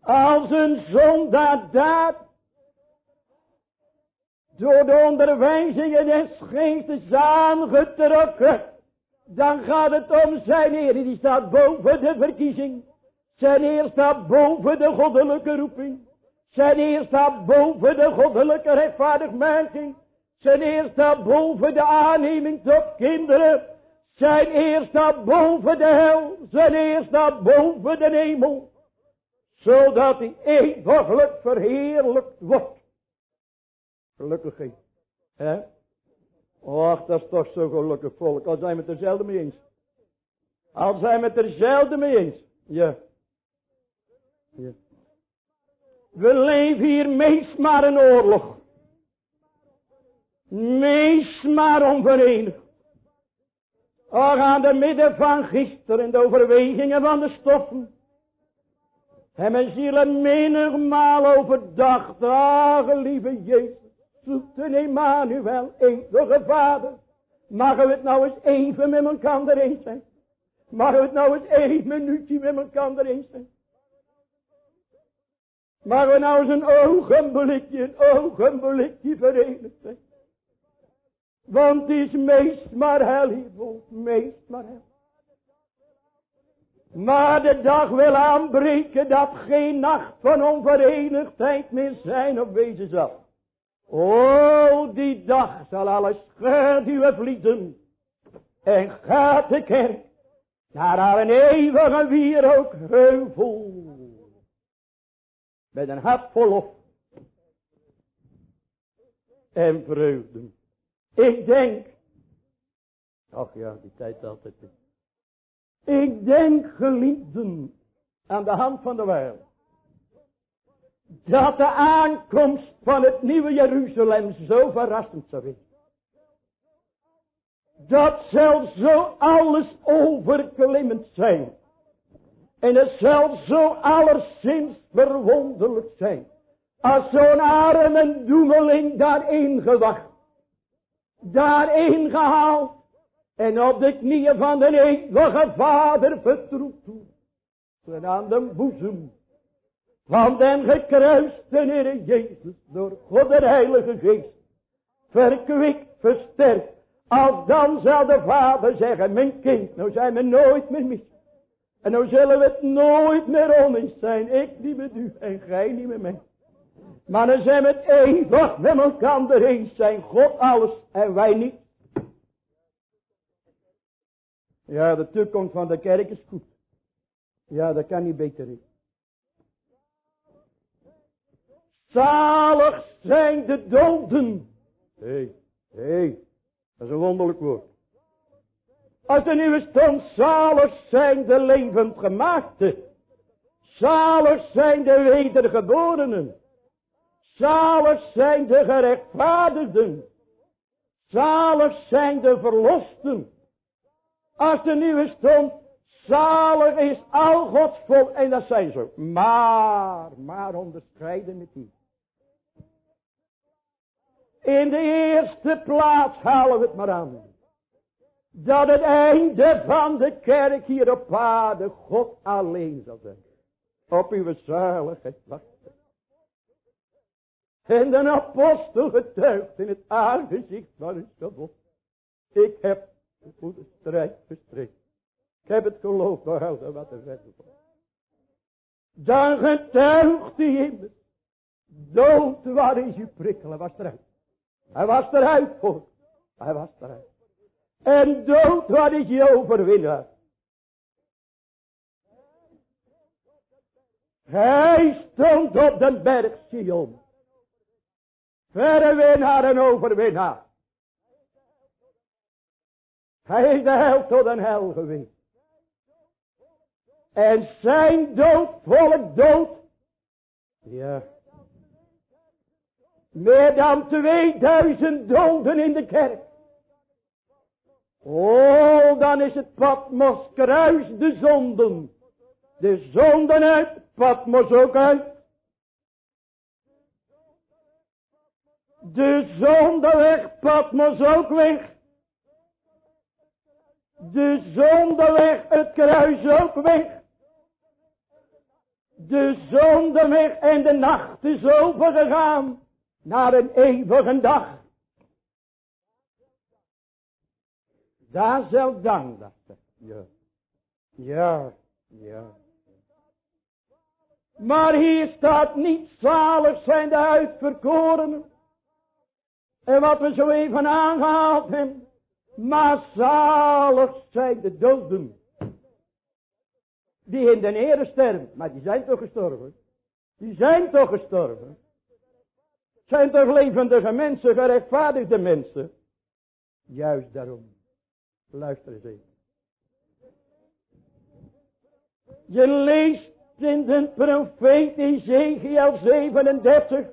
Speaker 1: Als een zondaar daad door de onderwijzingen des geestes aangetrokken, dan gaat het om zijn Heer, die staat boven de verkiezing. Zijn Heer staat boven de goddelijke roeping. Zijn Heer staat boven de goddelijke rechtvaardigmaking. Zijn Heer staat boven de aanneming tot kinderen. Zijn Heer staat boven de hel. Zijn Heer staat boven de hemel zodat hij eeuwiglijk verheerlijkt wordt. Gelukkig geen. Och, dat is toch zo gelukkig volk. Al zijn we het er zelden mee eens. Al zijn we het er zelden mee eens. Ja. ja. We leven hier meest maar een oorlog. Meest maar onverenigd. Och, aan de midden van gisteren de overwegingen van de stoffen. En mijn zielen menigmaal overdacht. Ach, lieve Jezus. Zoete Emmanuel, eeuwige Vader. Mogen we het nou eens even met elkaar erin zijn? Mogen we het nou eens één minuutje met elkaar erin zijn? Mogen we nou eens een ogenblikje, een ogenblikje verenigd zijn? Want het is meest maar hel vol, meest maar hel. Maar de dag wil aanbreken dat geen nacht van onverenigdheid meer zijn of wezen zal. O, die dag zal alle schaduwen vliegen. En gaat de kerk naar haar een eeuwige wierookheuvel. Met een hart vol lof. En vreugde. Ik denk. Ach ja, die tijd altijd. Ik denk geliefden aan de hand van de wereld. Dat de aankomst van het nieuwe Jeruzalem zo verrassend zou zijn. Dat zal zo alles overklimmend zijn. En het zal zo alleszins verwonderlijk zijn. Als zo'n arme doemeling daarin gewacht. Daarin gehaald en op de knieën van de eeuwige vader vertroet toe. En aan de boezem van den gekruiste Heer Jezus door God de Heilige Geest. Verkwikt, versterkt. Als dan zal de vader zeggen, mijn kind, nou zijn we nooit meer mis. En nou zullen we het nooit meer oneens zijn. Ik niet met u en gij niet met mij. Maar dan zijn we het eeuwig met elkaar eens zijn. God alles en wij niet. Ja, de toekomst van de kerk is goed. Ja, dat kan niet beter. Zalig zijn de doden. Hé, hey, hé, hey, dat is een wonderlijk woord. Als er nu stond, zalig zijn de levend gemaakte. Zalig zijn de wedergeborenen. Zalig zijn de gerechtvaardigden. Zalig zijn de verlosten. Als de nieuwe stond, zalig is al Gods volk. En dat zijn ze. Maar, maar onderscheiden met die. In de eerste plaats halen we het maar aan. Dat het einde van de kerk hier op aarde God alleen zal zijn. Op uw zaligheid wachten. En de apostel getuigt in het aangezicht van het gebod. Ik heb de goede strijd gestreden. Ik heb het geloof behouden wat er wordt. Dan getuigt hij in Dood, waar is uw prikkelen? Was eruit. Hij was eruit voor. Hij was eruit. En dood, wat is je overwinnaar? Hij stond op de berg Sion. Verre winnaar en overwinnaar. Hij is de hel tot een hel geweest. En zijn dood, volk dood. Ja. Meer dan 2000 doden in de kerk. Oh, dan is het Patmos kruis de zonden. De zonden uit, Patmos ook uit. De zonde weg, Patmos ook weg. De zonde weg, het kruis ook weg. De zonde weg en de nacht is overgegaan naar een eeuwige dag. Daar zal dank dat. Ja. Ja. Ja. Maar hier staat niet zalig zijn de uitverkorenen. En wat we zo even aangehaald hebben. Maar zalig zijn de doden. Die in de ere sterven. Maar die zijn toch gestorven. Die zijn toch gestorven. Zijn toch levendige mensen, gerechtvaardigde mensen. Juist daarom. Luister eens even. Je leest in de profeet Ezekiel 37.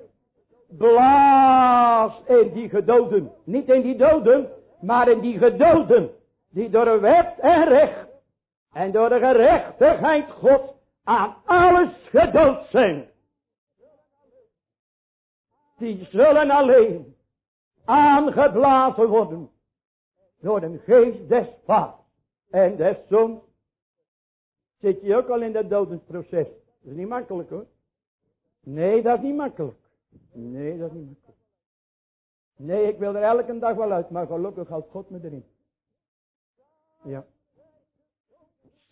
Speaker 1: Blaas in die gedoden. Niet in die doden, maar in die gedoden. Die door wet en recht en door de gerechtigheid God aan alles gedood zijn. Die zullen alleen aangeblazen worden door de geest des vaders en des zoons. Zit je ook al in dat dodensproces? Dat is niet makkelijk hoor. Nee, dat is niet makkelijk. Nee, dat is niet makkelijk. Nee, ik wil er elke dag wel uit, maar gelukkig houdt God me erin. Ja.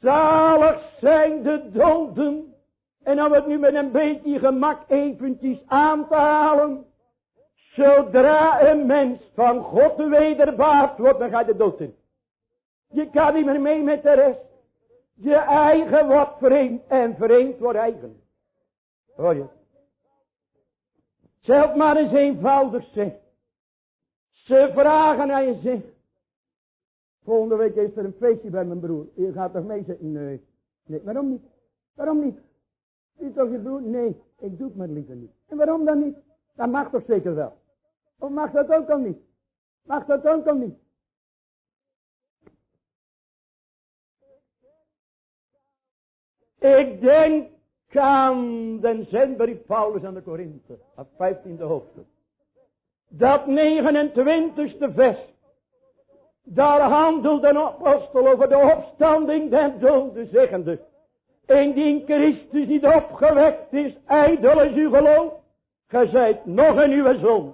Speaker 1: Zalig zijn de doden. En om het nu met een beetje gemak eventjes aan te halen. Zodra een mens van God wederbaard wordt, dan gaat de dood in. Je kan niet meer mee met de rest. Je eigen wordt vreemd en vreemd wordt eigen. Hoor je? Zelf maar eens eenvoudig zeg. Ze vragen aan je zegt. Volgende week is er een feestje bij mijn broer. Je gaat toch mee zitten? Nee. Nee, waarom niet? Waarom niet? Is toch je broer? Nee, ik doe het maar liever niet. En waarom dan niet? Dat mag toch zeker wel. Of mag dat ook al niet? Mag dat ook al niet? Ik denk aan de zendbrief Paulus aan de Korinthe, het 15e hoofdstuk. Dat 29e vers. Daar handelde een apostel over de opstanding den doden, zeggende. Indien Christus niet opgewekt is, ijdel is uw geloof. Ge zijt nog in uw zonde.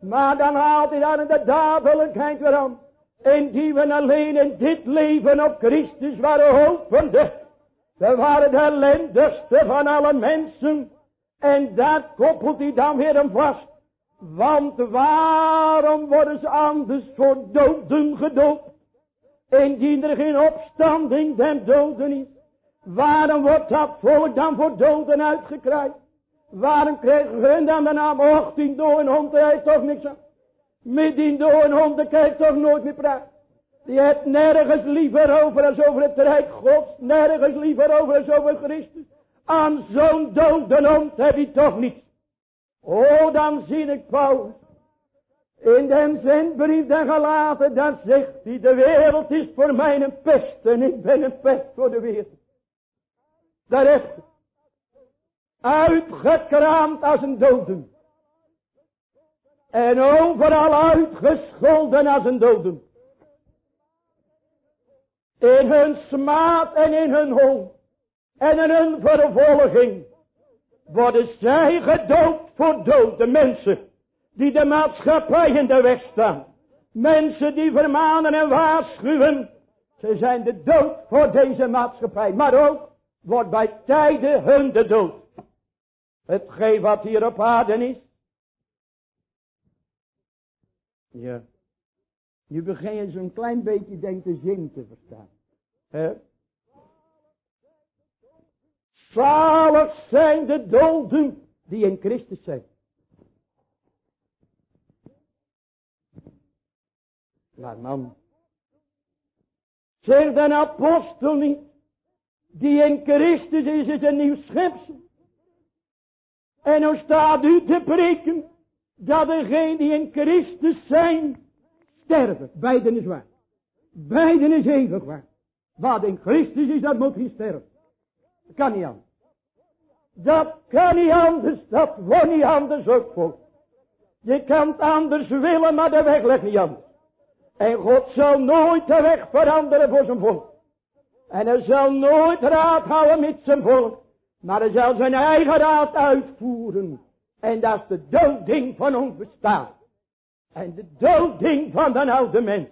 Speaker 1: Maar dan haalt hij daar de dadelijkheid weer aan. Indien we alleen in dit leven op Christus waren hopende. We waren de ellendigste van alle mensen. En dat koppelt hij dan weer hem vast. Want waarom worden ze anders voor doden gedoopt? Indien er geen opstanding den doden is. Waarom wordt dat volk dan voor doden uitgekruid? Waarom kregen hun dan de naam, och die hij heeft toch niks aan. Met die dode hond, kan toch nooit meer praten. Die heeft nergens liever over als over het rijk gods. Nergens liever over als over Christus. Aan zo'n dode heb je toch niets. Oh, dan zie ik Paulus. In de zendbrief der gelaten, dan zegt hij, de wereld is voor mij een pest en ik ben een pest voor de wereld. Daar is het. Uitgekraamd als een doden. En overal uitgescholden als een doden. In hun smaad en in hun hol. En in hun vervolging. Worden zij gedood voor dode mensen. Die de maatschappij in de weg staan. Mensen die vermanen en waarschuwen. Ze zijn de dood voor deze maatschappij. Maar ook wordt bij tijden hun de dood. Hetgeen wat hier op aarde is. Ja. Nu begin je zo'n klein beetje denk de zin te verstaan. He? Zalig zijn de doden die in Christus zijn. Maar man, zeg de apostel niet, die in Christus is, is een nieuw schepsel. En dan staat u te preken dat degenen die in Christus zijn, sterven. Beiden is waar. Beiden is eeuwig waar. Wat in Christus is, dat moet hij sterven. Dat kan niet anders. Dat kan niet anders. Dat wordt niet anders ook voor. Je kan het anders willen, maar de weg ligt niet anders. En God zal nooit de weg veranderen voor zijn volk. En hij zal nooit raad houden met zijn volk. Maar hij zal zijn eigen raad uitvoeren. En dat is de doding van ons bestaan. En de doding van de oude mens.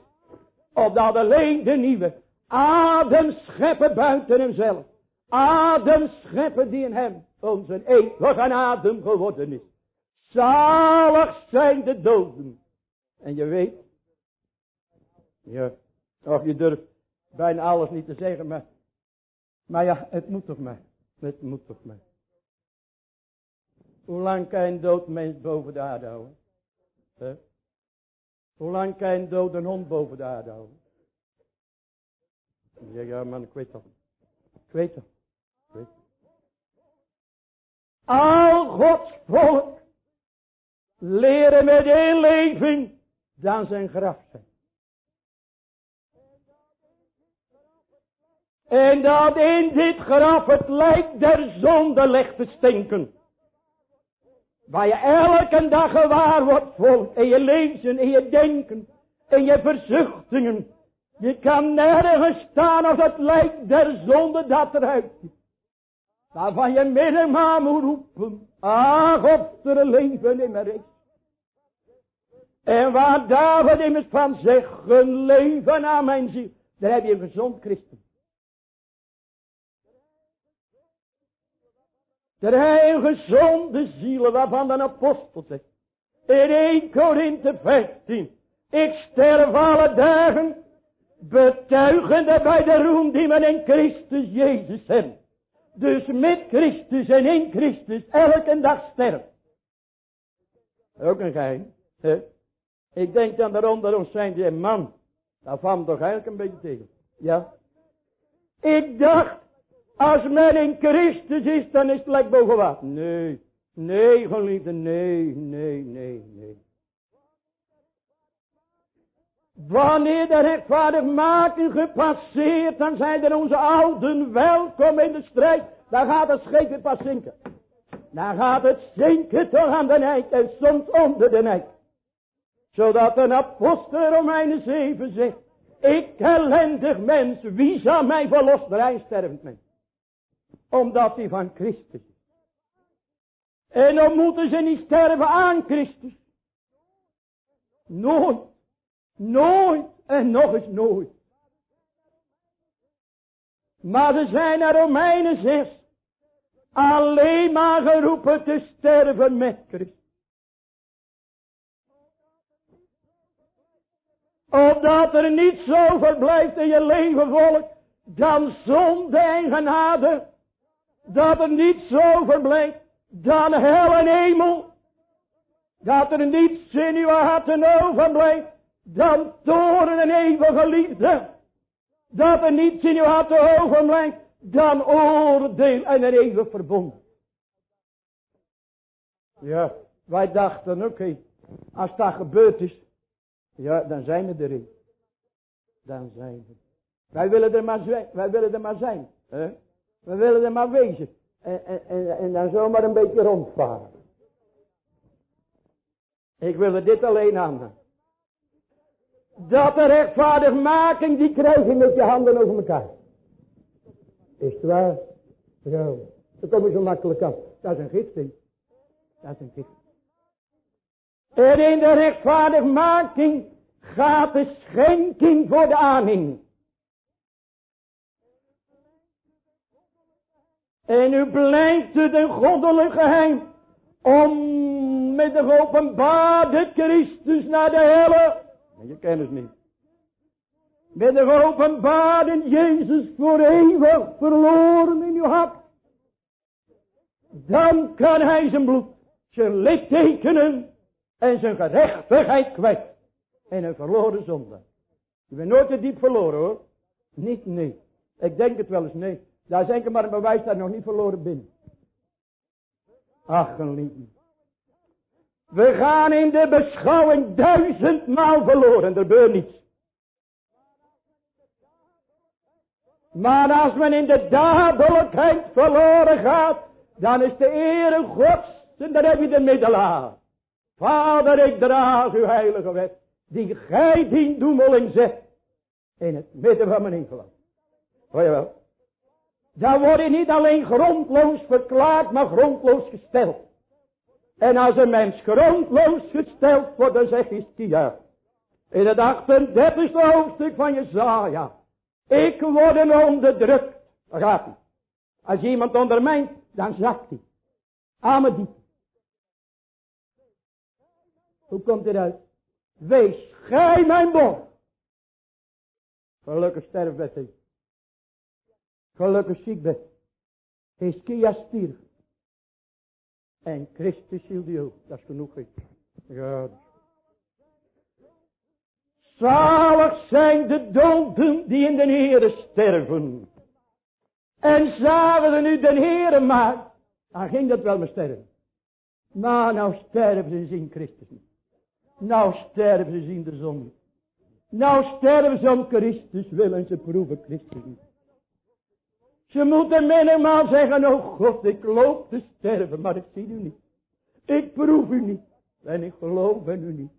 Speaker 1: Opdat alleen de nieuwe adem scheppen buiten hemzelf. Adem scheppen die in hem onze eeuwige adem geworden is. Zalig zijn de doden. En je weet. Ja. Of je durft bijna alles niet te zeggen. Maar, maar ja, het moet toch maar. Het moet toch maar. Hoe lang kan een dood mens boven de aarde houden? Hoe lang kan een dood een hond boven de aarde houden? Ja, ja man, ik weet dat. Ik weet dat. Ik weet dat. Al Gods volk leren met één leven dan zijn graf zijn. En dat in dit graf het lijk der zonde ligt te stinken. Waar je elke dag gewaar wordt volk. In je leven, in je denken. In je verzuchtingen. Je kan nergens staan als het lijk der zonde dat eruit ziet. Waarvan je middenmaal moet roepen. Ach, op er leven in mijn. En waar David immers van zegt, een leven aan mijn ziel. Daar heb je een gezond christen. Er een gezonde zielen waarvan de apostel zegt. In 1 Korinthe 15. Ik sterf alle dagen. Betuigende bij de roem die men in Christus Jezus heeft. Dus met Christus en in Christus elke dag sterft. Ook een geheim. Ik denk dan daaronder ons zijn die man. Daar valt toch eigenlijk een beetje tegen. Ja. Ik dacht als men in Christus is, dan is het gelijk boven water. Nee, nee, geliefde, nee, nee, nee, nee. Wanneer de rechtvaardigmaking gepasseerd, dan zijn er onze ouden welkom in de strijd. Dan gaat het schip weer pas zinken. Dan gaat het zinken toch aan de nek en soms onder de nek. Zodat een apostel Romeinen 7 zegt, ik ellendig mens, wie zal mij verlossen? Hij stervend omdat hij van Christus is. En dan moeten ze niet sterven aan Christus. Nooit. Nooit. En nog eens nooit. Maar ze zijn naar Romeinen 6. Alleen maar geroepen te sterven met Christus. Opdat er niet zo verblijft in je leven volk. Dan zonde en genade dat er niet zo verblijft dan hel en hemel. Dat er niets in uw harten overblijft dan toren en eeuwige liefde. Dat er niets in uw harten overblijft dan oordeel en een eeuwig verbond. Ja, wij dachten oké, als dat gebeurd is, Ja, dan zijn we erin. Dan zijn we. Wij willen er maar zijn. Wij willen er maar zijn. Hè? We willen er maar wezen. En, en, en, dan zomaar een beetje rondvaren. Ik wil er dit alleen aan. Dat de rechtvaardigmaking die krijg je met je handen over elkaar. Is het waar? Ja. Dan kom je zo makkelijk af. Dat is een gifting. Dat is een gifting. En in de rechtvaardigmaking gaat de schenking voor de aaning. En u blijft het een goddelijk geheim om met de geopenbaarde Christus naar de helle. En je kent het niet. Met de geopenbaarde Jezus voor eeuwig verloren in uw hart. Dan kan hij zijn bloed, zijn littekenen en zijn gerechtigheid kwijt. En een verloren zonde. Je bent nooit te diep verloren hoor. Niet, nee. Ik denk het wel eens, nee. Daar is enkel maar een bewijs dat nog niet verloren ben. Ach, liefde. We gaan in de beschouwing duizendmaal verloren. Er gebeurt niets. Maar als men in de dadelijkheid verloren gaat, dan is de ere gods, en dan heb je de middelaar. Vader, ik draag uw heilige wet, die gij dien doemeling zet, in het midden van mijn ingeland. Hoor je wel? Dan word je niet alleen grondloos verklaard, maar grondloos gesteld. En als een mens grondloos gesteld wordt, dan zegt Hiskia. In het 38e hoofdstuk van Jezaja. Ik word onderdrukt. Daar gaat hij. Als iemand ondermijnt, dan zakt hij. Amen diep. Hoe komt dit uit? Wees gij mijn bon. Gelukkig sterft hij. Gelukkig ziek bent. Hiskia stierf. En Christus hield ook. Dat is genoeg. Ja. Zalig zijn de doden die in de Heere sterven. En zagen nu de Heere maar. Dan ging dat wel maar sterven. Maar nou sterven ze in Christus niet. Nou sterven ze in de zon. Nou sterven ze om Christus willen ze proeven Christus niet. Ze moeten minimaal zeggen, oh God, ik loop te sterven, maar ik zie u niet. Ik proef u niet. En ik geloof in u niet.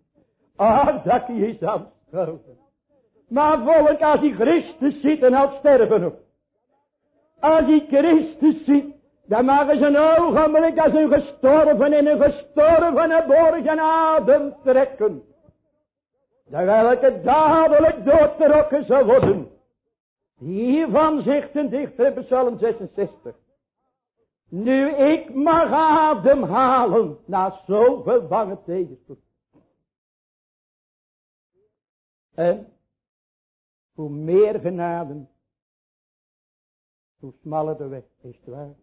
Speaker 1: Ah, dat je is aanschouwen. Maar volk, als die Christus ziet en al sterven op. Als die Christus ziet, dan maken ze een ogenblik als een gestorven in een gestorvene borgen adem trekken. Dan welke dadelijk doodgerokken zou worden. Hiervan zegt een dichter in Psalm 66. Nu ik mag ademhalen na zoveel bange tegenspoed. En hoe meer genade, hoe smaller de weg is het waar.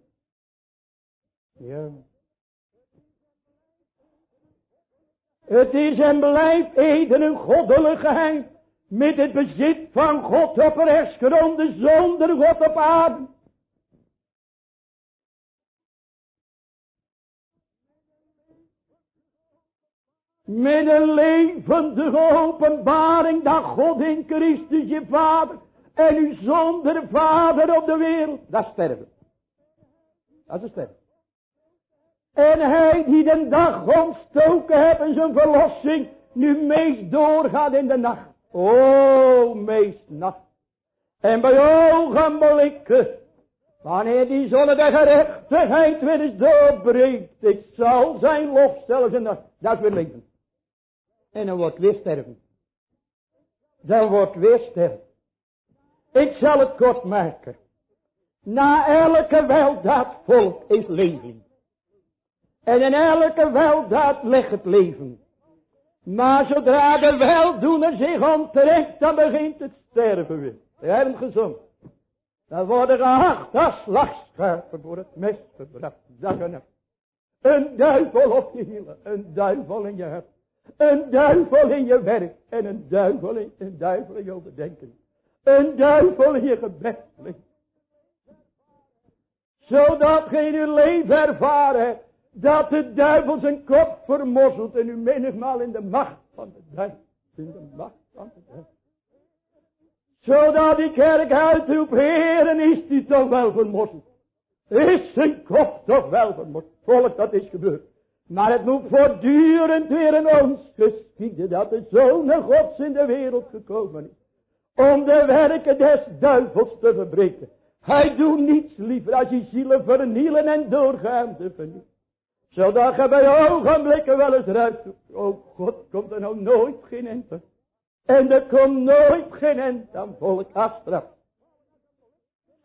Speaker 1: Ja. Het is en blijft eden een goddelijk geheim met het bezit van God op rechtsgronden zonder God op aarde. Met een levendige openbaring dat God in Christus je vader en u zonder vader op de wereld, dat sterven. Dat is sterven. En hij die de dag ontstoken heeft in zijn verlossing, nu meest doorgaat in de nacht. O, meest nacht. En bij ogenblikken, wanneer die zonne de gerechtigheid weer eens doorbreekt, ik zal zijn lof zelfs de, dat weer leven. En dan wordt weer sterven. Dan wordt weer sterven. Ik zal het kort maken. Na elke weldaad volk is leven. En in elke weldaad ligt het leven. Maar zodra de weldoener zich onttrekt, dan begint het sterven weer. We hebben. Dan worden geacht als slagscherpen voor het mes gebracht. Dag en nacht. Een duivel op je hielen. Een duivel in je hart. Een duivel in je werk. En een duivel in, een duivel in je overdenking. Een duivel in je gebedslink. Zodat geen uw leven ervaren dat de duivel zijn kop vermosselt en u menigmaal in de macht van de duivel in de macht van de duivel. Zodat die kerk uitroept, heren is die toch wel vermorzeld. Is zijn kop toch wel vermorzeld. Volk, dat is gebeurd. Maar het moet voortdurend weer in ons geschieden dat de Zoon Gods in de wereld gekomen is. Om de werken des duivels te verbreken. Hij doet niets liever als je zielen vernielen en doorgaan te vernielen. Zodat je bij ogenblikken wel eens ruikt. Oh God, komt er nou nooit geen ente. En er komt nooit geen ente aan volk afstraf.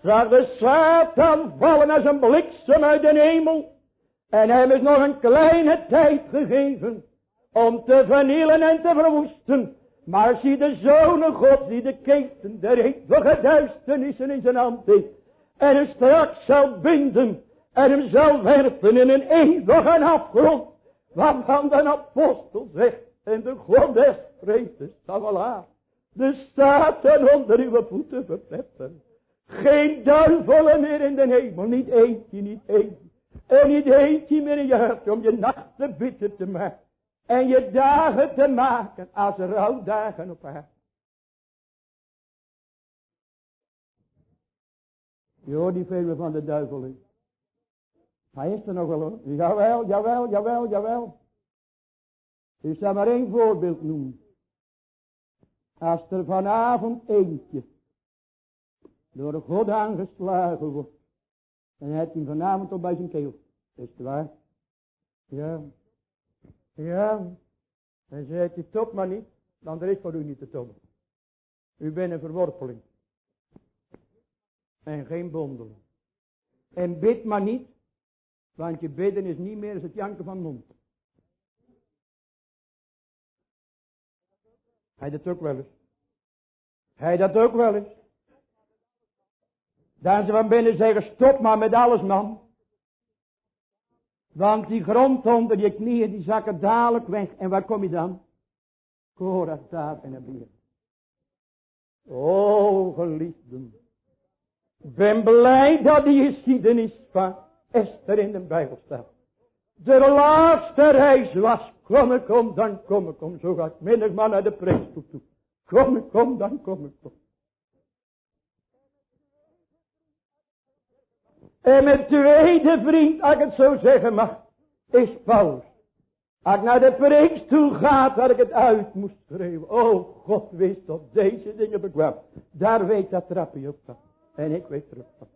Speaker 1: Zag de Satan vallen als een bliksem uit de hemel. En hem is nog een kleine tijd gegeven. Om te vernielen en te verwoesten. Maar zie de zonen God die de keten der eeuwige duisternissen in zijn hand heeft. En hem straks zal binden. En hem zal werpen in een eeuwige afgrond. Waarvan de apostel zegt. En de God des vredes zal aan. De staten onder uw voeten verpletteren. Geen duivelen meer in de hemel. Niet eentje, niet eentje. En niet eentje meer in je hart om je nachten bitter te maken. En je dagen te maken als rouwdagen op haar. Je hoort niet veel van de duivel in. Hij is er nog wel hoor. Jawel, jawel, jawel, jawel. Ik zal maar één voorbeeld noemen. Als er vanavond eentje door God aangeslagen wordt. Hij heeft hem vanavond op bij zijn keel. Is het waar? Ja. Ja. En zegt hij, top maar niet, dan er is voor u niet te toppen. U bent een verworpeling. En geen bondel. En bid maar niet, want je bidden is niet meer als het janken van mond. Hij dat ook wel eens. Hij dat ook wel eens. Dan ze van binnen zeggen, stop maar met alles man. Want die grond onder je knieën, die zakken dadelijk weg. En waar kom je dan? Korach daar en Abier. O geliefden. Ben blij dat die geschiedenis van Esther in de Bijbel staat. De laatste reis was, kom ik kom, dan kom ik kom. Zo gaat minder maar naar de preekstoel toe. Kom ik kom, dan kom ik kom. En mijn tweede vriend, als ik het zo zeggen mag, is Paulus. Als ik naar de preekstoel ga, dat ik het uit moest schreeuwen. Oh, God wist op deze dingen bekwaam. Daar weet dat trapje op van. En ik weet er van.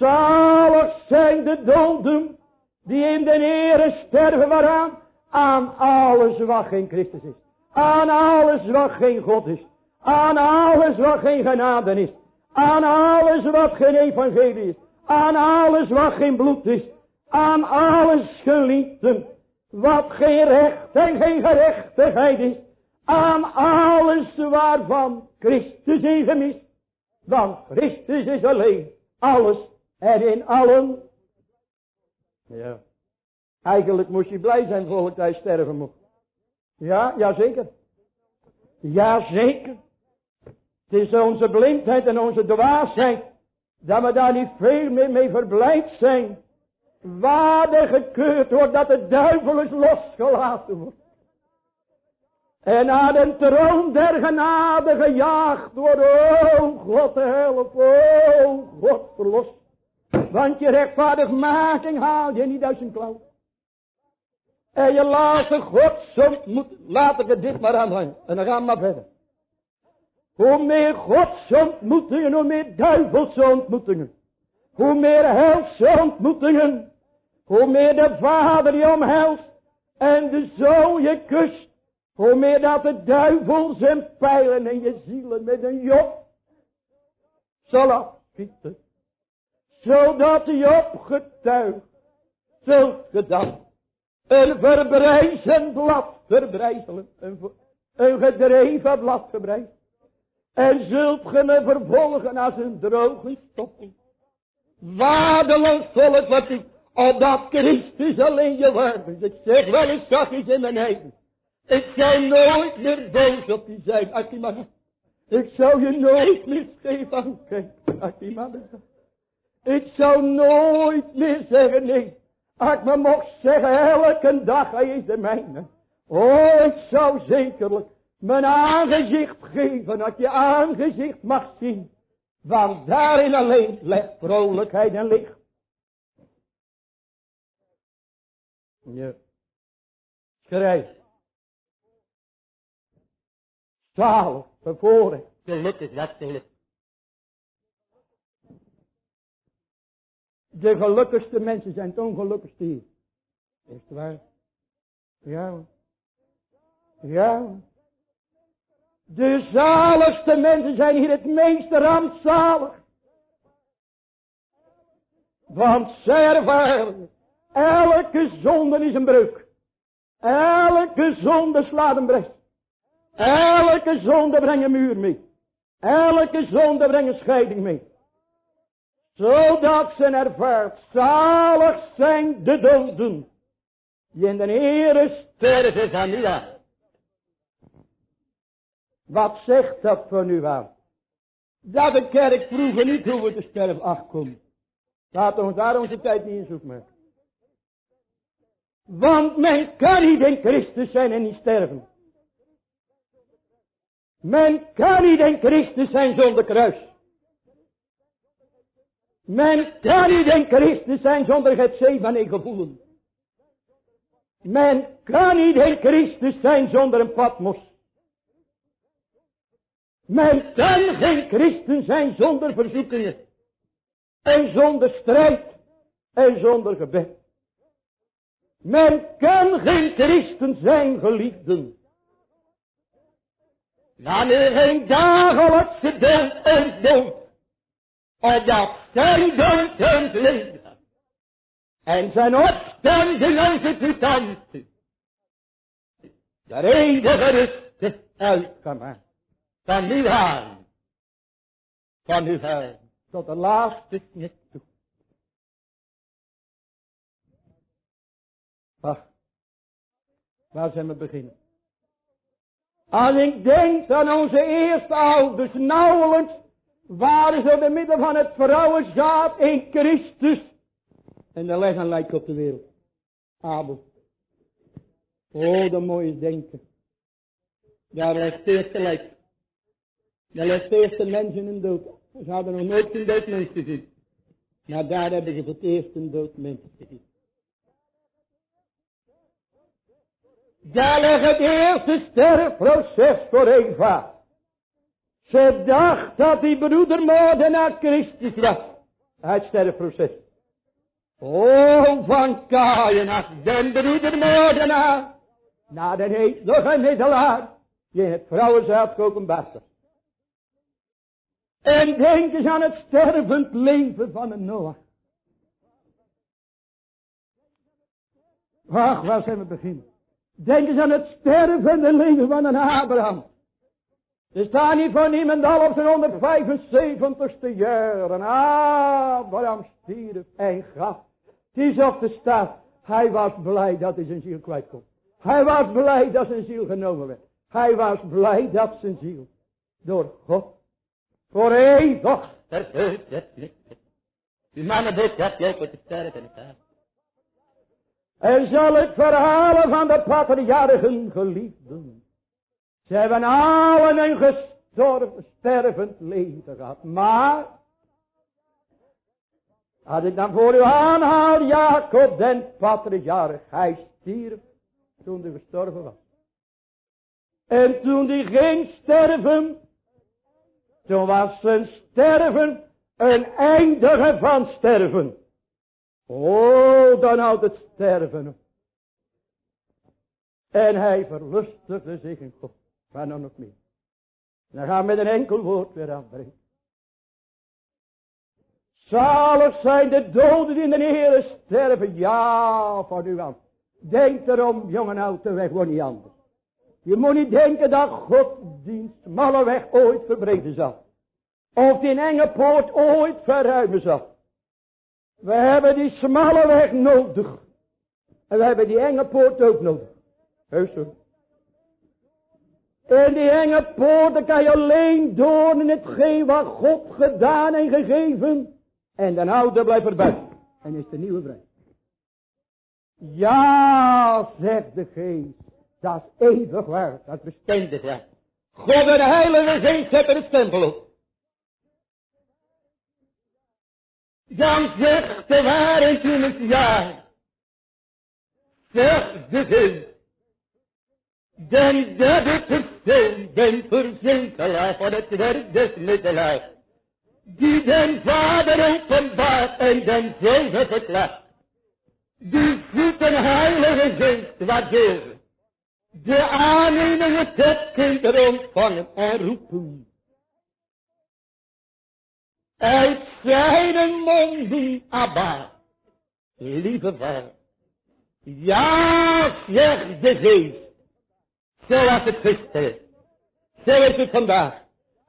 Speaker 1: Zalig zijn de doden die in de Heere sterven waaraan? Aan alles wat geen Christus is. Aan alles wat geen God is. Aan alles wat geen genade is. Aan alles wat geen evangelie is. Aan alles wat geen bloed is. Aan alles geliefden. Wat geen recht en geen gerechtigheid is. Aan alles waarvan Christus is gemist. Want Christus is alleen alles en in allen. Ja. Eigenlijk moest je blij zijn volgens hij sterven mocht. Ja, ja zeker. Ja zeker. Het is onze blindheid en onze dwaasheid. Dat we daar niet veel meer mee verblijd zijn. Waardig gekeurd wordt dat de duivel is losgelaten wordt. En naar de troon der genade gejaagd wordt. Oh God help. Oh God verlos. Want je rechtvaardigmaking haal je niet uit zijn klauw. En je laatste God moet, ik het dit maar aanhangen. En dan gaan we maar verder. Hoe meer Gods ontmoetingen, hoe meer duivelse ontmoetingen. Hoe meer helse ontmoetingen. Hoe meer de vader je omhelst en de zoon je kust. Hoe meer dat de duivel zijn pijlen in je zielen met een job zal afschieten. Zodat Job getuigt zult gedaan. Een verbrijzend blad verbrijzelen. Een, gedreven blad verbrijzelen. En zult ge me vervolgen als een droge stoppel. Waardeloos volk wat ik, opdat Christus alleen je waardig is. Ik zeg wel eens zachtjes in mijn eigen. Ik zou nooit meer boos op je zijn, man. Ik zou je nooit meer scheef aankijken, man. Ik zou nooit meer zeggen nee. Als ik me mocht zeggen elke dag, hij is de mijne. Oh, ik zou zekerlijk mijn aangezicht geven, dat je aangezicht mag zien. Want daarin alleen ligt vrolijkheid en licht. Ja. Schrijf. Zalig, bevoren, gelukkig dat De gelukkigste mensen zijn het ongelukkigste hier. Is het waar? Ja. Ja. De zaligste mensen zijn hier het meest rampzalig. Want zij ervaren, elke zonde is een breuk. Elke zonde slaat een brest. Elke zonde brengt een muur mee. Elke zonde brengt een scheiding mee. Zodat ze ervaart, zalig zijn de doden. Die in de Heere sterven zijn niet. Wat zegt dat voor u aan? Dat de kerk vroeger niet hoeven te sterven. Ach kom. Laat ons daar onze tijd niet in zoek maken. Want men kan niet in Christus zijn en niet sterven. Men kan niet in Christus zijn zonder kruis. Men kan niet in Christus zijn zonder het zee gevoelen. Men kan niet in Christus zijn zonder een patmos. Men kan geen christen zijn zonder verzoekingen. En zonder strijd. En zonder gebed. Men kan geen christen zijn geliefden. Wanneer geen dagelijkse dood en dood. En dat en leven. En zijn opstanding als het toestand. De enige rust uitgemaakt. Van nu aan. Van nu aan. Tot de laatste snik toe. Ach. Waar zijn we beginnen? Als ik denk aan onze eerste ouders, nauwelijks waren ze de midden van het vrouwenzaad in Christus. En de leggen lijkt op de wereld. Abel. Oh, dat mooie denken. Daar ligt het eerste lijk. Daar ligt het eerste mens in een dood. Ze hadden nog nooit een dood mens gezien. Maar daar hebben ze het eerste een dood mens gezien. Daar ligt het eerste sterfproces voor Eva. Ze dacht dat die broeder naar Christus was. Het sterfproces. Oh, van Kain den broeder moordenaar. Na de heet nog een middelaar. Die in het vrouwenzaad geopenbaard was. En denk eens aan het stervend leven van een Noach. Ach, waar zijn we beginnen? Denk eens aan het stervende leven van een Abraham. Er staat niet van iemand al op zijn 175ste jaar. En Abraham stierf en gaf. Het is op de staat. Hij was blij dat hij zijn ziel kwijt kon. Hij was blij dat zijn ziel genomen werd. Hij was blij dat zijn ziel door God voor eeuwig Die mannen dit, voor sterven. En zal het verhalen van de patriarchen geliefden. Ze hebben allen een gestorven, stervend leven gehad. Maar, als ik dan voor u aanhaal, Jacob den patriarch, hij stierf toen hij gestorven was. En toen hij ging sterven, toen was zijn sterven een eindige van sterven. Oh, dan houdt het sterven. En hij verlustigde zich in God. Maar dan nog meer. Dan gaan we met een enkel woord weer afbreken. Zalig zijn de doden in de Heer sterven. Ja, van u aan. Denk erom, jongen oud, de weg wordt niet anders. Je moet niet denken dat God die smalle weg ooit verbreden zal. Of die enge poort ooit verruimen zal. We hebben die smalle weg nodig. En we hebben die enge poort ook nodig. Heus. En die enge poort, kan je alleen door in hetgeen wat God gedaan en gegeven. En dan oude blijft erbij. En is de nieuwe vrij. Ja, zegt de geest.
Speaker 2: Dat is eeuwig waar. Dat is bestendig waar. God en heilige geest zet er een stempel op. Dan zegt de waarheid in het jaar. Zegt de geest. Den derde persoon ben verzekeraar van het werk des middelaars. Die den vader openbaart en den zoon verklaart. Die voet een heilige geest waarderen. De aannemingen het kinderen ontvangen en roepen. Uit zijn monden, Abba, lieve vader. Ja, zegt de geest. Zoals het gisteren. Zo is het vandaag.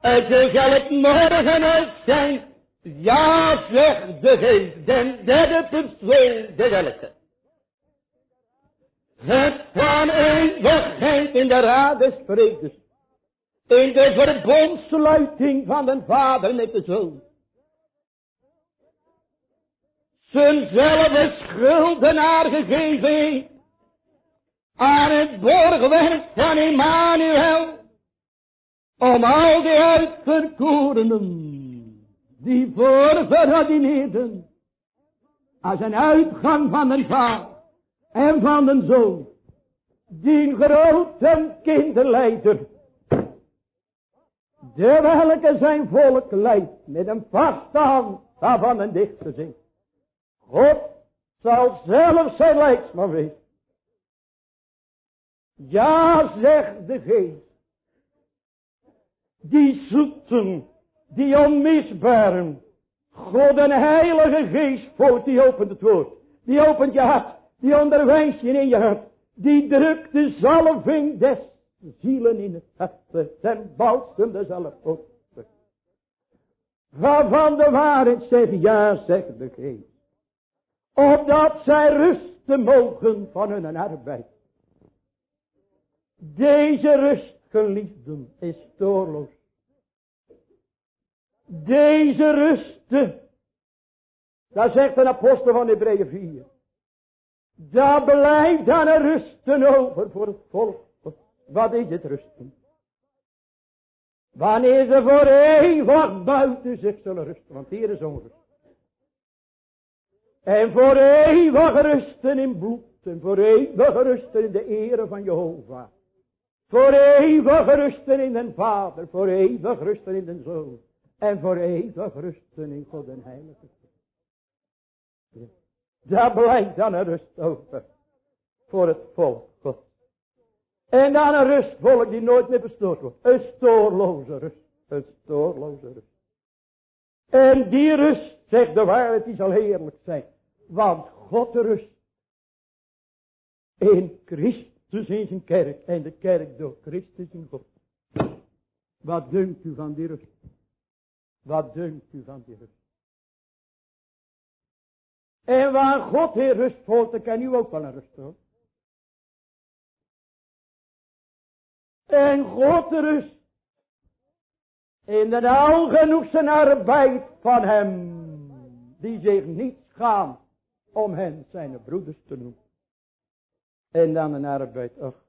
Speaker 2: En zo zal het morgen ook zijn. Ja, zegt de geest, den derde persoon, de welke. Het van eeuwigheid in de raad des vredes. In de verbondsluiting van de vader met de zoon. Zijn zelfde schuldenaar gegeven aan het borgwerk van Emmanuel. Om al die uitverkorenen, die voor verordineerden, als een uitgang van de vader en van de zoon, die grote kinderleider, de welke zijn volk leidt met een vaste hand van een dichter zingt. God zal zelf zijn leidsman wezen. Ja, zegt de geest. Die zoeten, die onmisbaren. God en heilige geest voort, die opent het woord. Die opent je hart. Die onderwijst je in je hart. Die drukt de zalving des zielen in het hart. Ten balsem dezelfde op. Waarvan de waarheid zegt, ja, zegt de geest. Opdat zij rusten mogen van hun arbeid. Deze rust, geliefden, is stoorloos. Deze rust, dat zegt een apostel van Hebreeën 4. Daar blijft dan een rusten over voor het volk. Wat is het rusten? Wanneer ze voor eeuwig buiten zich zullen rusten. Want hier is onrust. En voor eeuwig rusten in bloed. En voor eeuwig rusten in de ere van Jehovah. Voor eeuwig rusten in den Vader. Voor eeuwig rusten in den Zoon. En voor eeuwig rusten in God en Heilige. Ja. Daar blijkt dan een rust over. Voor het volk God. En dan een rustvolk die nooit meer verstoord wordt. Een stoorloze rust. Een stoorloze rust. En die rust, zegt de waarheid, die zal heerlijk zijn. Want God rust in Christus in zijn kerk. En de kerk door Christus in God. Wat dunkt u van die rust? Wat dunkt u van die rust? En waar God weer rust voelt, kan u ook wel een rust hoor. En God rust in de algenoegse arbeid van hem, die zich niet schaamt om hen zijn broeders te noemen. En dan een arbeid, ach.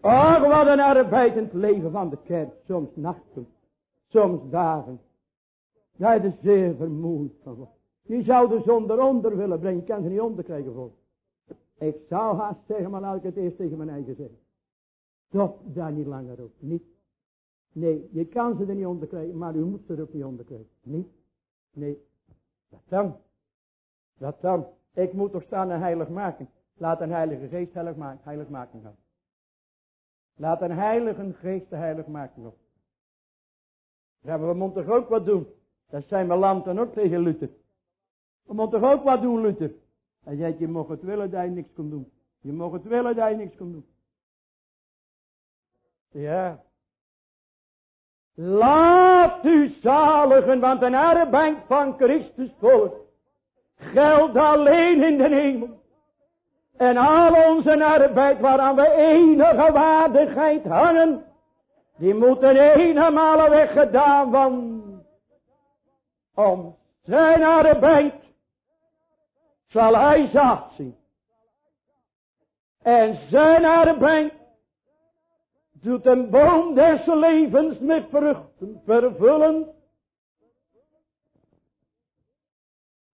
Speaker 2: Ach, wat een arbeid in het leven van de kerk. Soms nachten, soms dagen. Ja, is zeer vermoeid van. Je zou de zon willen brengen. Je kan ze niet onder krijgen voor. Ik zou haast zeggen, maar laat ik het eerst tegen mijn eigen zeggen. Stop daar niet langer op. Niet. Nee, je kan ze er niet onder krijgen, maar u moet ze er ook niet onder krijgen. Niet. Nee. Wat dan? Wat dan? Ik moet toch staan en heilig maken. Laat een heilige geest heilig maken, heilig maken gaan. Laat een heilige geest de heilig maken op. Ja, we moeten toch ook wat doen. Dat zijn mijn landen ook tegen Luther. We moeten toch ook wat doen, Luther. Hij zegt, je mag het willen dat je niks kon doen. Je mag het willen dat je niks kon doen. Ja. Laat u zaligen, want een arbeid van Christus volk geldt alleen in de hemel. En al onze arbeid waaraan we enige waardigheid hangen, die moeten eenmaal weggedaan van om zijn arbeid zal hij zaad zien. En zijn arbeid doet een boom des levens met vruchten vervullen.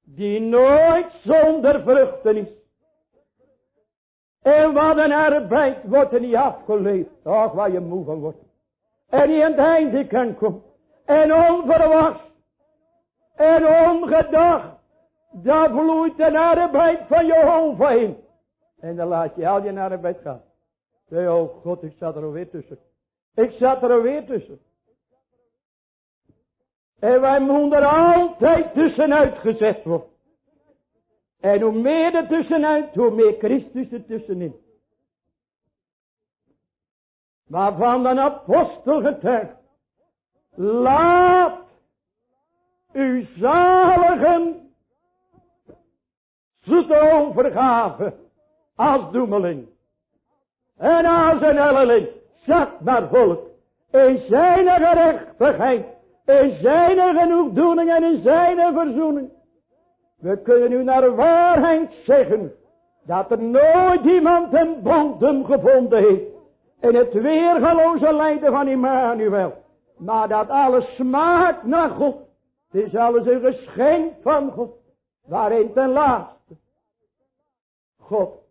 Speaker 2: Die nooit zonder vruchten is. En wat een arbeid wordt er niet afgeleefd. Och, waar je moe van wordt. En die aan het einde kan komen. En onverwacht. En ongedacht. Daar vloeit de arbeid van Jehovah in. En dan laat je al je arbeid gaan. Zeg, oh God, ik zat er alweer tussen. Ik zat er alweer tussen. En wij moeten er altijd tussenuit gezet worden. En hoe meer er tussenuit, hoe meer Christus er tussenin. Waarvan de apostel getuigt. Laat uw zaligen zoete overgave als doemeling. En als een elleling zakt naar volk. In zijn gerechtigheid. In zijn genoegdoening en in zijn verzoening. We kunnen nu naar waarheid zeggen. Dat er nooit iemand een bodem gevonden heeft. In het weergaloze lijden van Immanuel. Maar dat alles smaakt naar God. Het is alles een geschenk van God. Waarin ten laatste. God